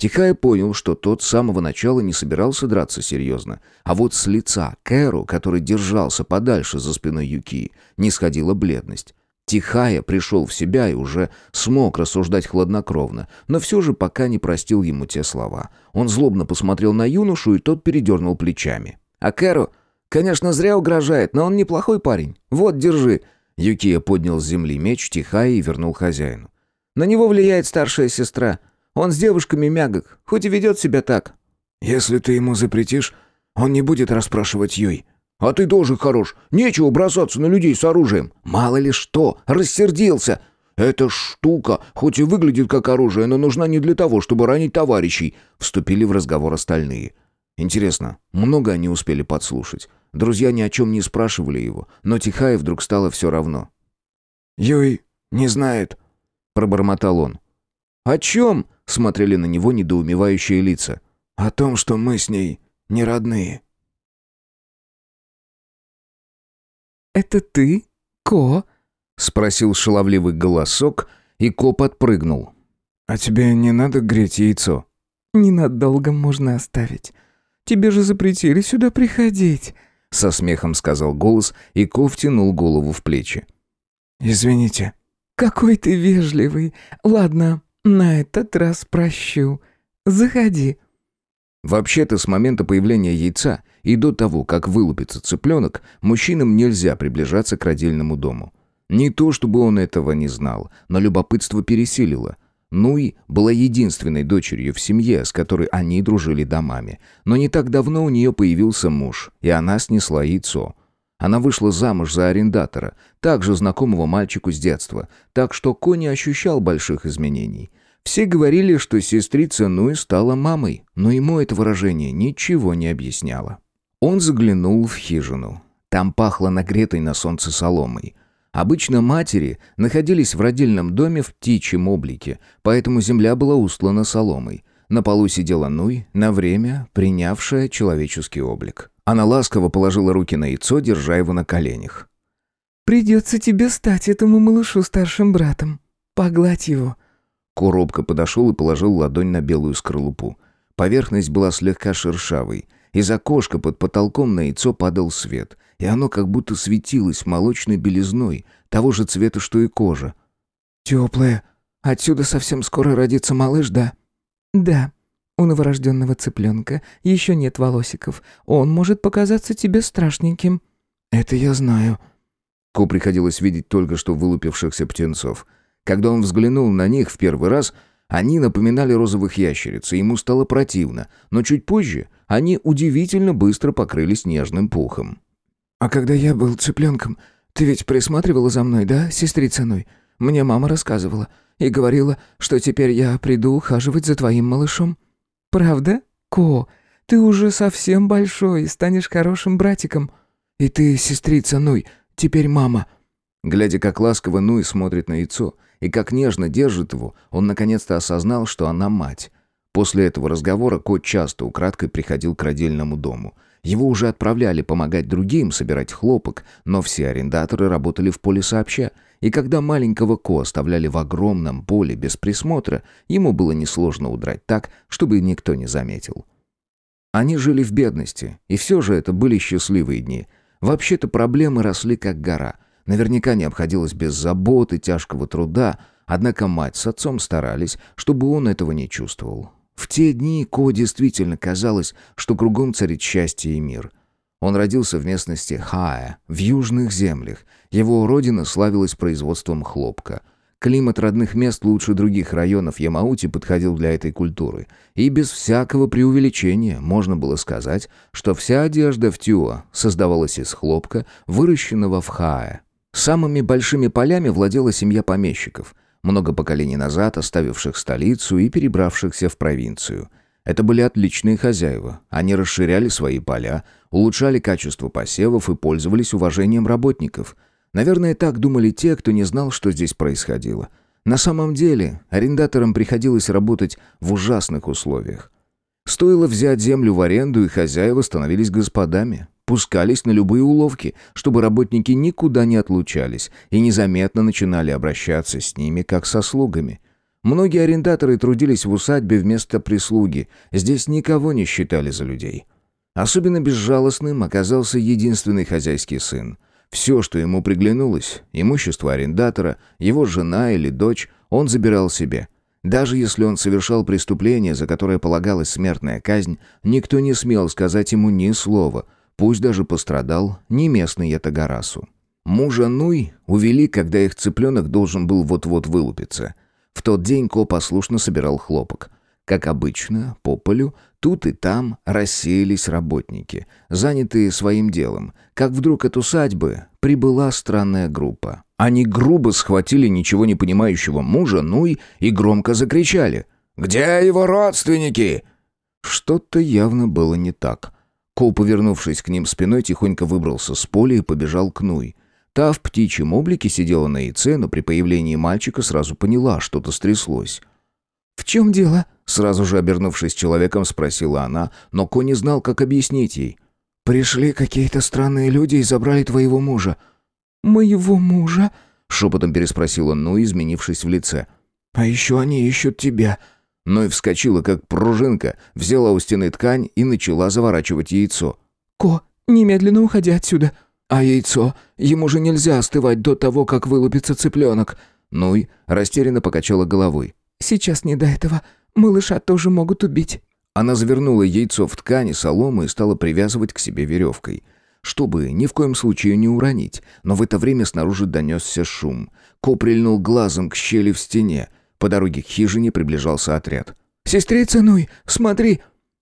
Тихая понял, что тот с самого начала не собирался драться серьезно, а вот с лица Кэру, который держался подальше за спиной Юки, не сходила бледность. Тихая пришел в себя и уже смог рассуждать хладнокровно, но все же пока не простил ему те слова. Он злобно посмотрел на юношу, и тот передернул плечами. «А Кэру, конечно, зря угрожает, но он неплохой парень. Вот, держи». Юкия поднял с земли меч Тихая и вернул хозяину. «На него влияет старшая сестра. Он с девушками мягок, хоть и ведет себя так». «Если ты ему запретишь, он не будет расспрашивать Юй». «А ты тоже хорош. Нечего бросаться на людей с оружием. Мало ли что, рассердился». «Эта штука, хоть и выглядит как оружие, но нужна не для того, чтобы ранить товарищей», — вступили в разговор остальные. Интересно, много они успели подслушать? Друзья ни о чем не спрашивали его, но Тихае вдруг стало все равно. «Юй не знает», — пробормотал он. «О чем?» — смотрели на него недоумевающие лица. «О том, что мы с ней не родные». «Это ты, Ко?» — спросил шаловливый голосок, и Ко подпрыгнул. «А тебе не надо греть яйцо?» «Ненадолго можно оставить. Тебе же запретили сюда приходить», — со смехом сказал голос, и Ко втянул голову в плечи. «Извините», какой ты вежливый. Ладно, на этот раз прощу. Заходи». Вообще-то с момента появления яйца и до того, как вылупится цыпленок, мужчинам нельзя приближаться к родильному дому. Не то чтобы он этого не знал, но любопытство пересилило. Нуи была единственной дочерью в семье, с которой они дружили домами. Но не так давно у нее появился муж, и она снесла яйцо. Она вышла замуж за арендатора, также знакомого мальчику с детства, так что Ко не ощущал больших изменений. Все говорили, что сестрица Нуи стала мамой, но ему это выражение ничего не объясняло. Он заглянул в хижину. Там пахло нагретой на солнце соломой. Обычно матери находились в родильном доме в птичьем облике, поэтому земля была устлана соломой. На полу сидела Нуй, на время принявшая человеческий облик. Она ласково положила руки на яйцо, держа его на коленях. «Придется тебе стать этому малышу старшим братом. Погладь его». Коробка подошел и положил ладонь на белую скорлупу. Поверхность была слегка шершавой. Из окошка под потолком на яйцо падал свет, и оно как будто светилось молочной белизной, того же цвета, что и кожа. «Теплое. Отсюда совсем скоро родится малыш, да?» «Да. У новорожденного цыпленка еще нет волосиков. Он может показаться тебе страшненьким». «Это я знаю». Ко приходилось видеть только что вылупившихся птенцов. Когда он взглянул на них в первый раз – они напоминали розовых ящериц, и ему стало противно, но чуть позже они удивительно быстро покрылись нежным пухом. «А когда я был цыпленком, ты ведь присматривала за мной, да, сестрица Ной? Мне мама рассказывала и говорила, что теперь я приду ухаживать за твоим малышом. Правда, Ко? Ты уже совсем большой и станешь хорошим братиком. И ты, сестрица Ной, теперь мама». Глядя, как ласково Нуй смотрит на яйцо – и как нежно держит его, он наконец-то осознал, что она мать. После этого разговора кот часто украдкой приходил к родильному дому. Его уже отправляли помогать другим собирать хлопок, но все арендаторы работали в поле сообща, и когда маленького Ко оставляли в огромном поле без присмотра, ему было несложно удрать так, чтобы никто не заметил. Они жили в бедности, и все же это были счастливые дни. Вообще-то проблемы росли как гора – Наверняка не обходилось без забот и тяжкого труда, однако мать с отцом старались, чтобы он этого не чувствовал. В те дни Ко действительно казалось, что кругом царит счастье и мир. Он родился в местности Хая, в южных землях. Его родина славилась производством хлопка. Климат родных мест лучше других районов Ямаути подходил для этой культуры. И без всякого преувеличения можно было сказать, что вся одежда в Тюа создавалась из хлопка, выращенного в Хае. Самыми большими полями владела семья помещиков, много поколений назад оставивших столицу и перебравшихся в провинцию. Это были отличные хозяева. Они расширяли свои поля, улучшали качество посевов и пользовались уважением работников. Наверное, так думали те, кто не знал, что здесь происходило. На самом деле, арендаторам приходилось работать в ужасных условиях. Стоило взять землю в аренду, и хозяева становились господами пускались на любые уловки, чтобы работники никуда не отлучались и незаметно начинали обращаться с ними как со слугами. Многие арендаторы трудились в усадьбе вместо прислуги, здесь никого не считали за людей. Особенно безжалостным оказался единственный хозяйский сын. Все, что ему приглянулось, имущество арендатора, его жена или дочь, он забирал себе. Даже если он совершал преступление, за которое полагалась смертная казнь, никто не смел сказать ему ни слова – Пусть даже пострадал не местный Ятагарасу. Мужа Нуй увели, когда их цыпленок должен был вот-вот вылупиться. В тот день Ко послушно собирал хлопок. Как обычно, по полю, тут и там рассеялись работники, занятые своим делом. Как вдруг от усадьбы прибыла странная группа. Они грубо схватили ничего не понимающего мужа Нуй и громко закричали. «Где его родственники?» Что-то явно было не так. Коу, повернувшись к ним спиной, тихонько выбрался с поля и побежал к Нуй. Та в птичьем облике сидела на яйце, но при появлении мальчика сразу поняла, что-то стряслось. «В чем дело?» Сразу же обернувшись человеком, спросила она, но Ко не знал, как объяснить ей. «Пришли какие-то странные люди и забрали твоего мужа». «Моего мужа?» Шепотом переспросила Ну, изменившись в лице. «А еще они ищут тебя», но и вскочила, как пружинка, взяла у стены ткань и начала заворачивать яйцо. «Ко, немедленно уходи отсюда!» «А яйцо? Ему же нельзя остывать до того, как вылупится цыпленок!» Нуй растерянно покачала головой. «Сейчас не до этого. Малыша тоже могут убить». Она завернула яйцо в ткань и солому и стала привязывать к себе веревкой. Чтобы ни в коем случае не уронить. Но в это время снаружи донесся шум. Ко прильнул глазом к щели в стене. По дороге к хижине приближался отряд. «Сестрица Нуй, смотри!»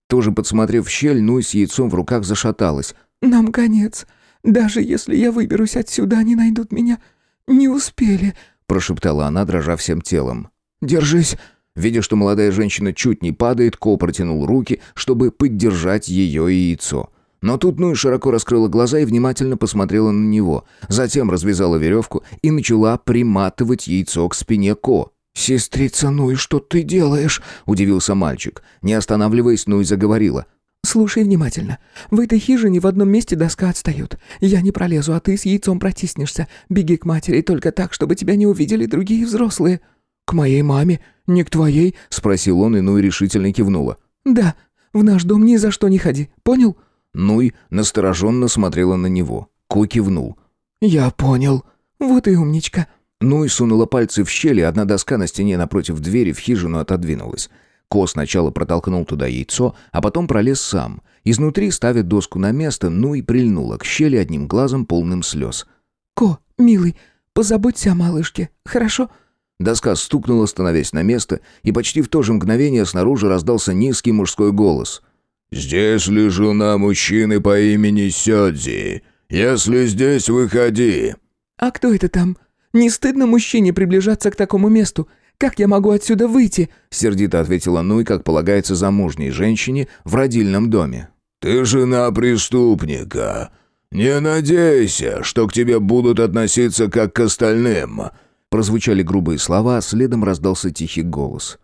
Тоже подсмотрев в щель, Нуй с яйцом в руках зашаталась. «Нам конец. Даже если я выберусь отсюда, они найдут меня. Не успели», — прошептала она, дрожа всем телом. «Держись!» Видя, что молодая женщина чуть не падает, Ко протянул руки, чтобы поддержать ее яйцо. Но тут Нуй широко раскрыла глаза и внимательно посмотрела на него. Затем развязала веревку и начала приматывать яйцо к спине Ко. «Сестрица Нуй, что ты делаешь?» – удивился мальчик. Не останавливаясь, Нуй заговорила. «Слушай внимательно. В этой хижине в одном месте доска отстает. Я не пролезу, а ты с яйцом протиснешься. Беги к матери, только так, чтобы тебя не увидели другие взрослые». «К моей маме? Не к твоей?» – спросил он, и Нуй решительно кивнула. «Да, в наш дом ни за что не ходи, понял?» Нуй настороженно смотрела на него. Ко кивнул. «Я понял. Вот и умничка». Нуй сунула пальцы в щели, одна доска на стене напротив двери в хижину отодвинулась. Ко сначала протолкнул туда яйцо, а потом пролез сам. Изнутри, ставя доску на место, Нуй прильнула к щели одним глазом, полным слез. «Ко, милый, позаботься о малышке, хорошо?» Доска стукнула, становясь на место, и почти в то же мгновение снаружи раздался низкий мужской голос. «Здесь ли жена мужчины по имени Сёдзи? Если здесь, выходи!» «А кто это там? Не стыдно мужчине приближаться к такому месту? Как я могу отсюда выйти?» Сердито ответила Нуй, как полагается замужней женщине в родильном доме. «Ты жена преступника. Не надейся, что к тебе будут относиться как к остальным». Прозвучали грубые слова, а следом раздался тихий голос.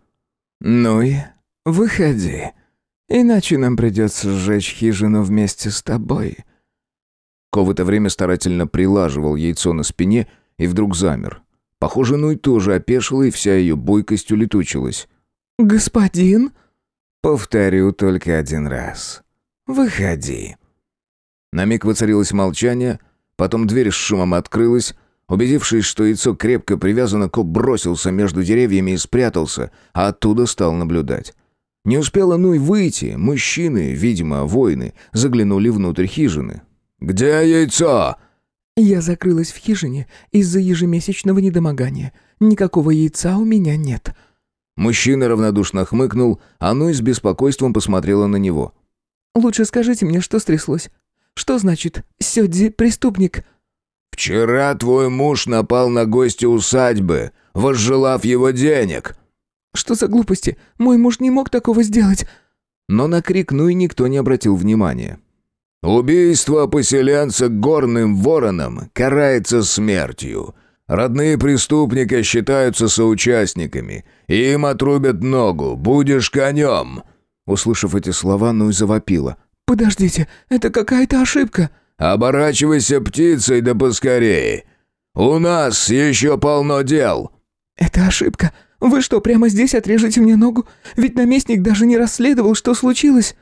«Ну и выходи, иначе нам придется сжечь хижину вместе с тобой». Ко в это время старательно прилаживал яйцо на спине и вдруг замер. Похоже, Нуй тоже опешила, и вся ее бойкость улетучилась. «Господин?» «Повторю только один раз. Выходи». На миг воцарилось молчание, потом дверь с шумом открылась, Убедившись, что яйцо крепко привязано, Коп бросился между деревьями и спрятался, а оттуда стал наблюдать. Не успела Нуй выйти, мужчины, видимо, воины, заглянули внутрь хижины. «Где яйцо?» «Я закрылась в хижине из-за ежемесячного недомогания. Никакого яйца у меня нет». Мужчина равнодушно хмыкнул, а Нуй с беспокойством посмотрела на него. «Лучше скажите мне, что стряслось? Что значит «Сёдзи преступник»?» «Вчера твой муж напал на гостя усадьбы, возжелав его денег». «Что за глупости? Мой муж не мог такого сделать». Но на крик ну и никто не обратил внимания. «Убийство поселенца горным вороном карается смертью. Родные преступника считаются соучастниками, им отрубят ногу, будешь конем». Услышав эти слова, Нуй завопила. «Подождите, это какая-то ошибка». Оборачивайся птицей да поскорее. У нас еще полно дел». «Это ошибка. Вы что, прямо здесь отрежете мне ногу? Ведь наместник даже не расследовал, что случилось».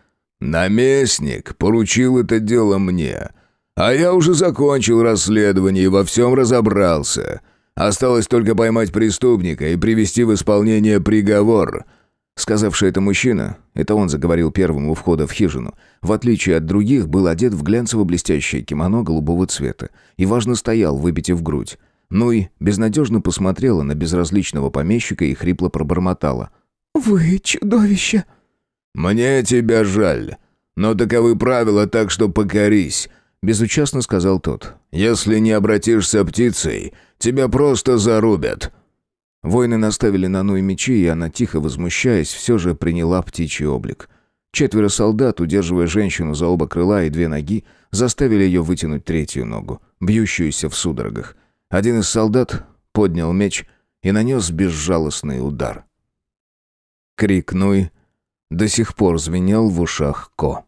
«Наместник поручил это дело мне. А я уже закончил расследование и во всем разобрался. Осталось только поймать преступника и привести в исполнение приговор». Сказавший это мужчина, это он заговорил первым у входа в хижину, в отличие от других, был одет в глянцево-блестящее кимоно голубого цвета и важно стоял, выпитив грудь. Ну и безнадежно посмотрела на безразличного помещика и хрипло пробормотала. «Вы чудовище!» «Мне тебя жаль, но таковы правила, так что покорись», — безучастно сказал тот. «Если не обратишься птицей, тебя просто зарубят». Воины наставили на Нуй мечи, и она, тихо возмущаясь, все же приняла птичий облик. Четверо солдат, удерживая женщину за оба крыла и две ноги, заставили ее вытянуть третью ногу, бьющуюся в судорогах. Один из солдат поднял меч и нанес безжалостный удар. Крик Нуй до сих пор звенел в ушах Ко.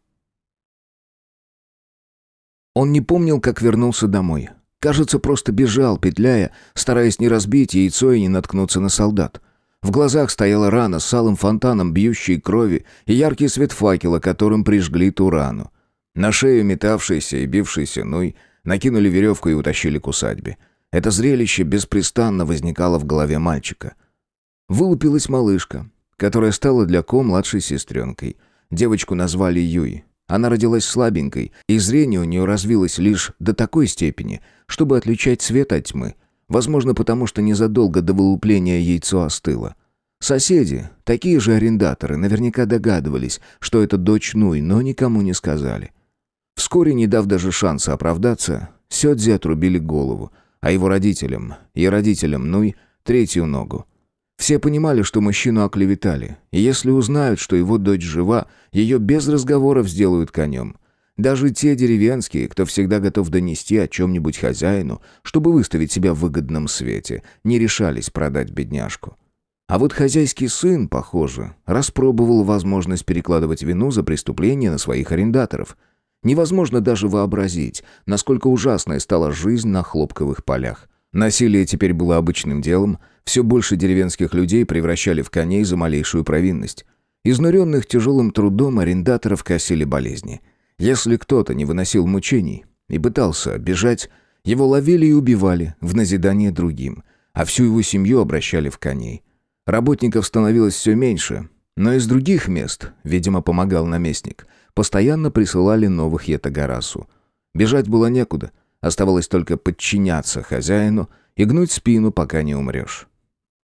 Он не помнил, как вернулся домой. Кажется, просто бежал, петляя, стараясь не разбить яйцо и не наткнуться на солдат. В глазах стояла рана с алым фонтаном бьющей крови и яркий свет факела, которым прижгли ту рану. На шею метавшийся и бившийся Нуй накинули веревку и утащили к усадьбе. Это зрелище беспрестанно возникало в голове мальчика. Вылупилась малышка, которая стала для Ко младшей сестренкой. Девочку назвали Юй. Она родилась слабенькой, и зрение у нее развилось лишь до такой степени, чтобы отличать свет от тьмы. Возможно, потому что незадолго до вылупления яйцо остыло. Соседи, такие же арендаторы, наверняка догадывались, что это дочь Нуй, но никому не сказали. Вскоре, не дав даже шанса оправдаться, Сёдзи отрубили голову, а его родителям и родителям Нуй третью ногу. Все понимали, что мужчину оклеветали, и если узнают, что его дочь жива, ее без разговоров сделают конем. Даже те деревенские, кто всегда готов донести о чем-нибудь хозяину, чтобы выставить себя в выгодном свете, не решались продать бедняжку. А вот хозяйский сын, похоже, распробовал возможность перекладывать вину за преступление на своих арендаторов. Невозможно даже вообразить, насколько ужасной стала жизнь на хлопковых полях. Насилие теперь было обычным делом, все больше деревенских людей превращали в коней за малейшую провинность. Изнуренных тяжелым трудом арендаторов косили болезни. Если кто-то не выносил мучений и пытался бежать, его ловили и убивали в назидание другим, а всю его семью обращали в коней. Работников становилось все меньше, но из других мест, видимо, помогал наместник, постоянно присылали новых Етагарасу. Бежать было некуда — Оставалось только подчиняться хозяину и гнуть спину, пока не умрешь.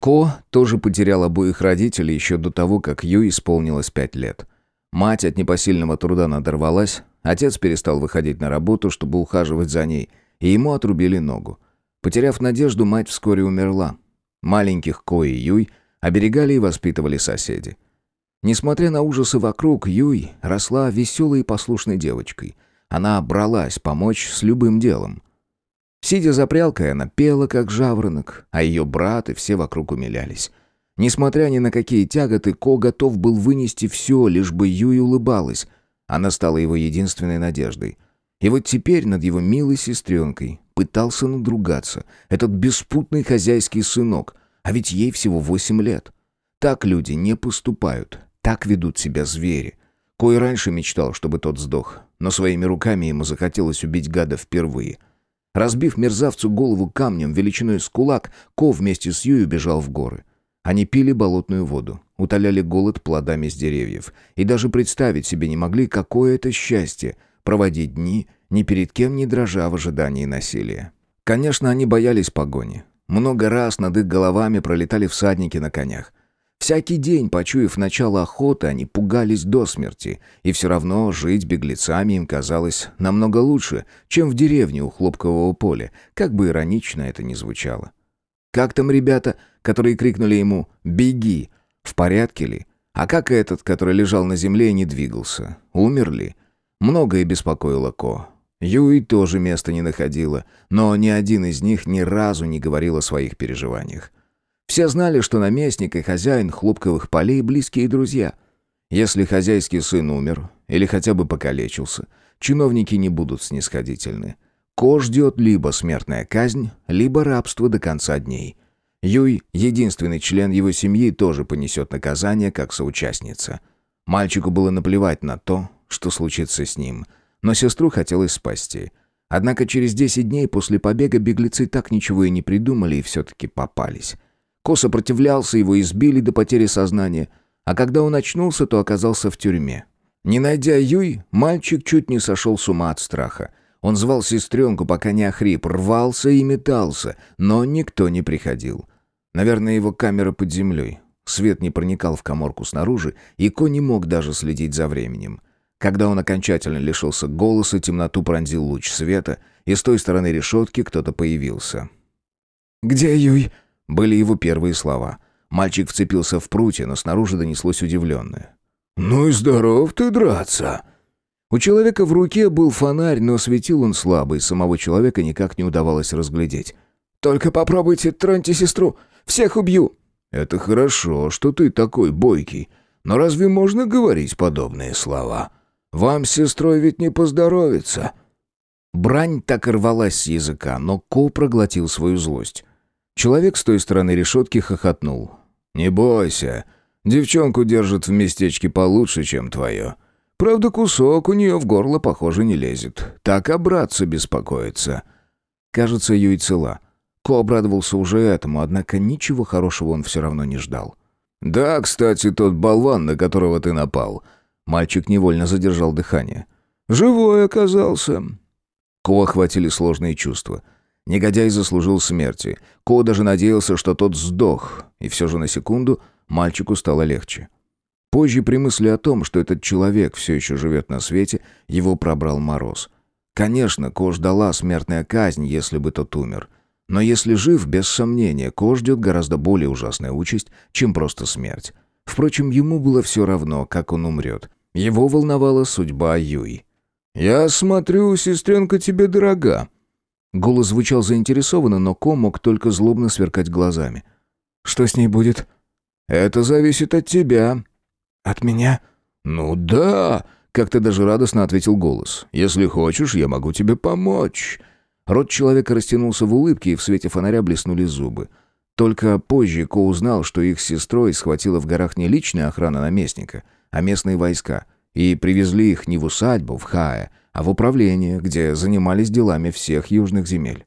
Ко тоже потерял обоих родителей еще до того, как Ю исполнилось пять лет. Мать от непосильного труда надорвалась, отец перестал выходить на работу, чтобы ухаживать за ней, и ему отрубили ногу. Потеряв надежду, мать вскоре умерла. Маленьких Ко и Юй оберегали и воспитывали соседи. Несмотря на ужасы вокруг, Юй росла веселой и послушной девочкой. Она бралась помочь с любым делом. Сидя за прялкой, она пела, как жаворонок, а ее брат и все вокруг умилялись. Несмотря ни на какие тяготы, Ко готов был вынести все, лишь бы Юй улыбалась. Она стала его единственной надеждой. И вот теперь над его милой сестренкой пытался надругаться этот беспутный хозяйский сынок, а ведь ей всего восемь лет. Так люди не поступают, так ведут себя звери. Кой раньше мечтал, чтобы тот сдох, но своими руками ему захотелось убить гада впервые. Разбив мерзавцу голову камнем величиной с кулак, Ко вместе с Юю бежал в горы. Они пили болотную воду, утоляли голод плодами с деревьев и даже представить себе не могли, какое это счастье — проводить дни, ни перед кем не дрожа в ожидании насилия. Конечно, они боялись погони. Много раз над их головами пролетали всадники на конях. Всякий день, почуяв начало охоты, они пугались до смерти, и все равно жить беглецами им казалось намного лучше, чем в деревне у хлопкового поля, как бы иронично это ни звучало. Как там ребята, которые крикнули ему «Беги!» В порядке ли? А как этот, который лежал на земле и не двигался? Умер ли? Многое беспокоило Ко. Юй тоже места не находила, но ни один из них ни разу не говорил о своих переживаниях. Все знали, что наместник и хозяин хлопковых полей – близкие друзья. Если хозяйский сын умер или хотя бы покалечился, чиновники не будут снисходительны. Ко ждет либо смертная казнь, либо рабство до конца дней. Юй, единственный член его семьи, тоже понесет наказание как соучастница. Мальчику было наплевать на то, что случится с ним, но сестру хотелось спасти. Однако через 10 дней после побега беглецы так ничего и не придумали и все-таки попались. Ко сопротивлялся, его избили до потери сознания, а когда он очнулся, то оказался в тюрьме. Не найдя Юй, мальчик чуть не сошел с ума от страха. Он звал сестренку, пока не охрип, рвался и метался, но никто не приходил. Наверное, его камера под землей. Свет не проникал в коморку снаружи, и Ко не мог даже следить за временем. Когда он окончательно лишился голоса, темноту пронзил луч света, и с той стороны решетки кто-то появился. «Где Юй?» Были его первые слова. Мальчик вцепился в прутья, но снаружи донеслось удивленное. «Ну и здоров ты драться!» У человека в руке был фонарь, но светил он слабо, и самого человека никак не удавалось разглядеть. «Только попробуйте, троньте сестру! Всех убью!» «Это хорошо, что ты такой бойкий. Но разве можно говорить подобные слова? Вам с сестрой ведь не поздоровится!» Брань так рвалась с языка, но Ко проглотил свою злость. Человек с той стороны решетки хохотнул. «Не бойся. Девчонку держат в местечке получше, чем твое. Правда, кусок у нее в горло, похоже, не лезет. Так о беспокоится». Кажется, Юй цела. Ко обрадовался уже этому, однако ничего хорошего он все равно не ждал. «Да, кстати, тот болван, на которого ты напал». Мальчик невольно задержал дыхание. «Живой оказался». Ко охватили сложные чувства. Негодяй заслужил смерти. Ко даже надеялся, что тот сдох, и все же на секунду мальчику стало легче. Позже при мысли о том, что этот человек все еще живет на свете, его пробрал мороз. Конечно, Ко ждала смертная казнь, если бы тот умер. Но если жив, без сомнения, Ко ждет гораздо более ужасная участь, чем просто смерть. Впрочем, ему было все равно, как он умрет. Его волновала судьба Юй. «Я смотрю, сестренка тебе дорога». Голос звучал заинтересованно, но Ко мог только злобно сверкать глазами. «Что с ней будет?» «Это зависит от тебя». «От меня?» «Ну да», — как-то даже радостно ответил голос. «Если хочешь, я могу тебе помочь». Рот человека растянулся в улыбке, и в свете фонаря блеснули зубы. Только позже Ко узнал, что их сестрой схватила в горах не личная охрана наместника, а местные войска, и привезли их не в усадьбу в Хае, а в управление, где занимались делами всех южных земель.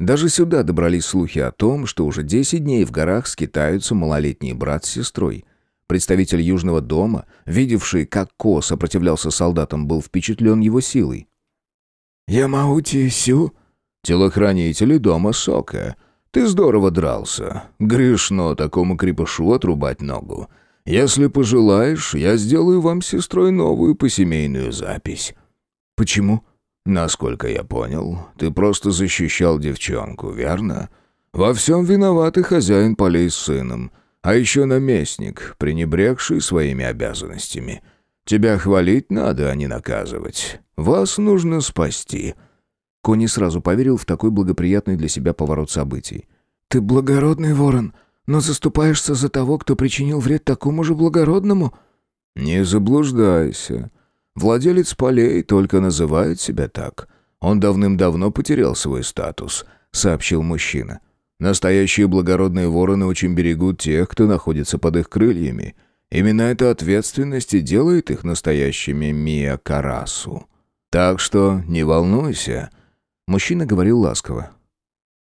Даже сюда добрались слухи о том, что уже 10 дней в горах скитаются малолетний брат с сестрой. Представитель Южного дома, видевший, как Ко сопротивлялся солдатам, был впечатлен его силой. «Ямаути Сю?» телохранители дома Сока. Ты здорово дрался. Грешно такому крепышу отрубать ногу. Если пожелаешь, я сделаю вам с сестрой новую посемейную запись». «Почему?» «Насколько я понял, ты просто защищал девчонку, верно? Во всем виноват и хозяин полей с сыном, а еще наместник, пренебрегший своими обязанностями. Тебя хвалить надо, а не наказывать. Вас нужно спасти». Кони сразу поверил в такой благоприятный для себя поворот событий. «Ты благородный ворон, но заступаешься за того, кто причинил вред такому же благородному?» «Не заблуждайся. Владелец полей только называет себя так. Он давным-давно потерял свой статус», — сообщил мужчина. «Настоящие благородные вороны очень берегут тех, кто находится под их крыльями. Именно эта ответственность и делает их настоящими Мия Карасу. Так что не волнуйся». Мужчина говорил ласково.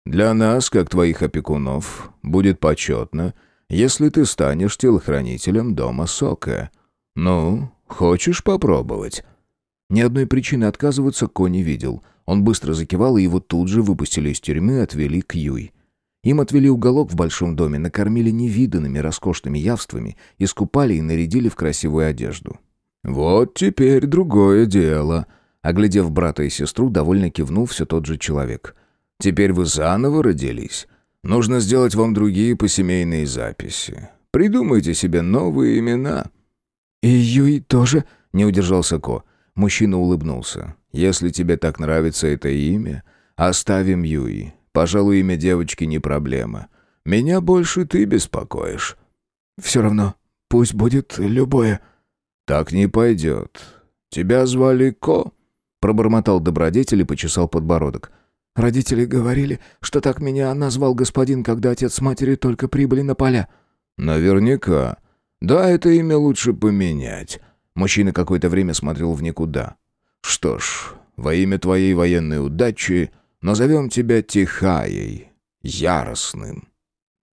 «Для нас, как твоих опекунов, будет почетно, если ты станешь телохранителем дома Сока. Ну, хочешь попробовать?» Ни одной причины отказываться Ко не видел. Он быстро закивал, и его тут же выпустили из тюрьмы и отвели к Юй. Им отвели уголок в большом доме, накормили невиданными роскошными явствами, искупали и нарядили в красивую одежду. «Вот теперь другое дело», Оглядев брата и сестру, довольно кивнул все тот же человек. «Теперь вы заново родились. Нужно сделать вам другие посемейные записи. Придумайте себе новые имена». «И Юй тоже?» — не удержался Ко. Мужчина улыбнулся. «Если тебе так нравится это имя, оставим Юй. Пожалуй, имя девочки не проблема. Меня больше ты беспокоишь». «Все равно, пусть будет любое». «Так не пойдет. Тебя звали Ко?» Пробормотал добродетель и почесал подбородок. «Родители говорили, что так меня назвал господин, когда отец с матерью только прибыли на поля». «Наверняка. Да, это имя лучше поменять». Мужчина какое-то время смотрел в никуда. «Что ж, во имя твоей военной удачи назовем тебя Тихаей, яростным».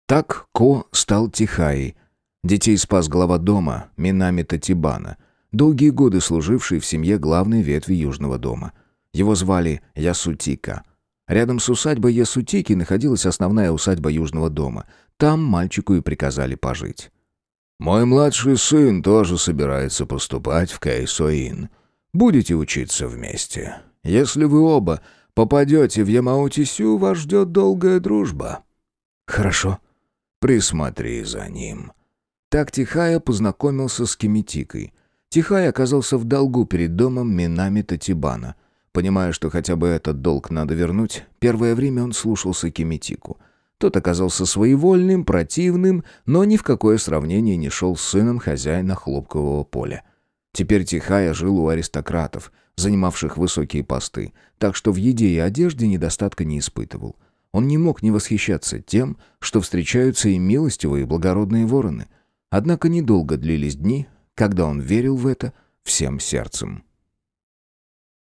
Так Ко стал Тихаей. Детей спас глава дома, Минами Татибана — долгие годы служивший в семье главной ветви Южного дома. Его звали Ясутика. Рядом с усадьбой Ясутики находилась основная усадьба Южного дома. Там мальчику и приказали пожить. «Мой младший сын тоже собирается поступать в Кайсоин. Будете учиться вместе. Если вы оба попадете в Ямаутисю, вас ждет долгая дружба». «Хорошо. Присмотри за ним». Так Тихая познакомился с Кимитикой. Тихай оказался в долгу перед домом Минами Татибана. Понимая, что хотя бы этот долг надо вернуть, первое время он слушался Кимитику. Тот оказался своевольным, противным, но ни в какое сравнение не шел с сыном хозяина хлопкового поля. Теперь Тихая жил у аристократов, занимавших высокие посты, так что в еде и одежде недостатка не испытывал. Он не мог не восхищаться тем, что встречаются и милостивые и благородные вороны. Однако недолго длились дни, когда он верил в это всем сердцем.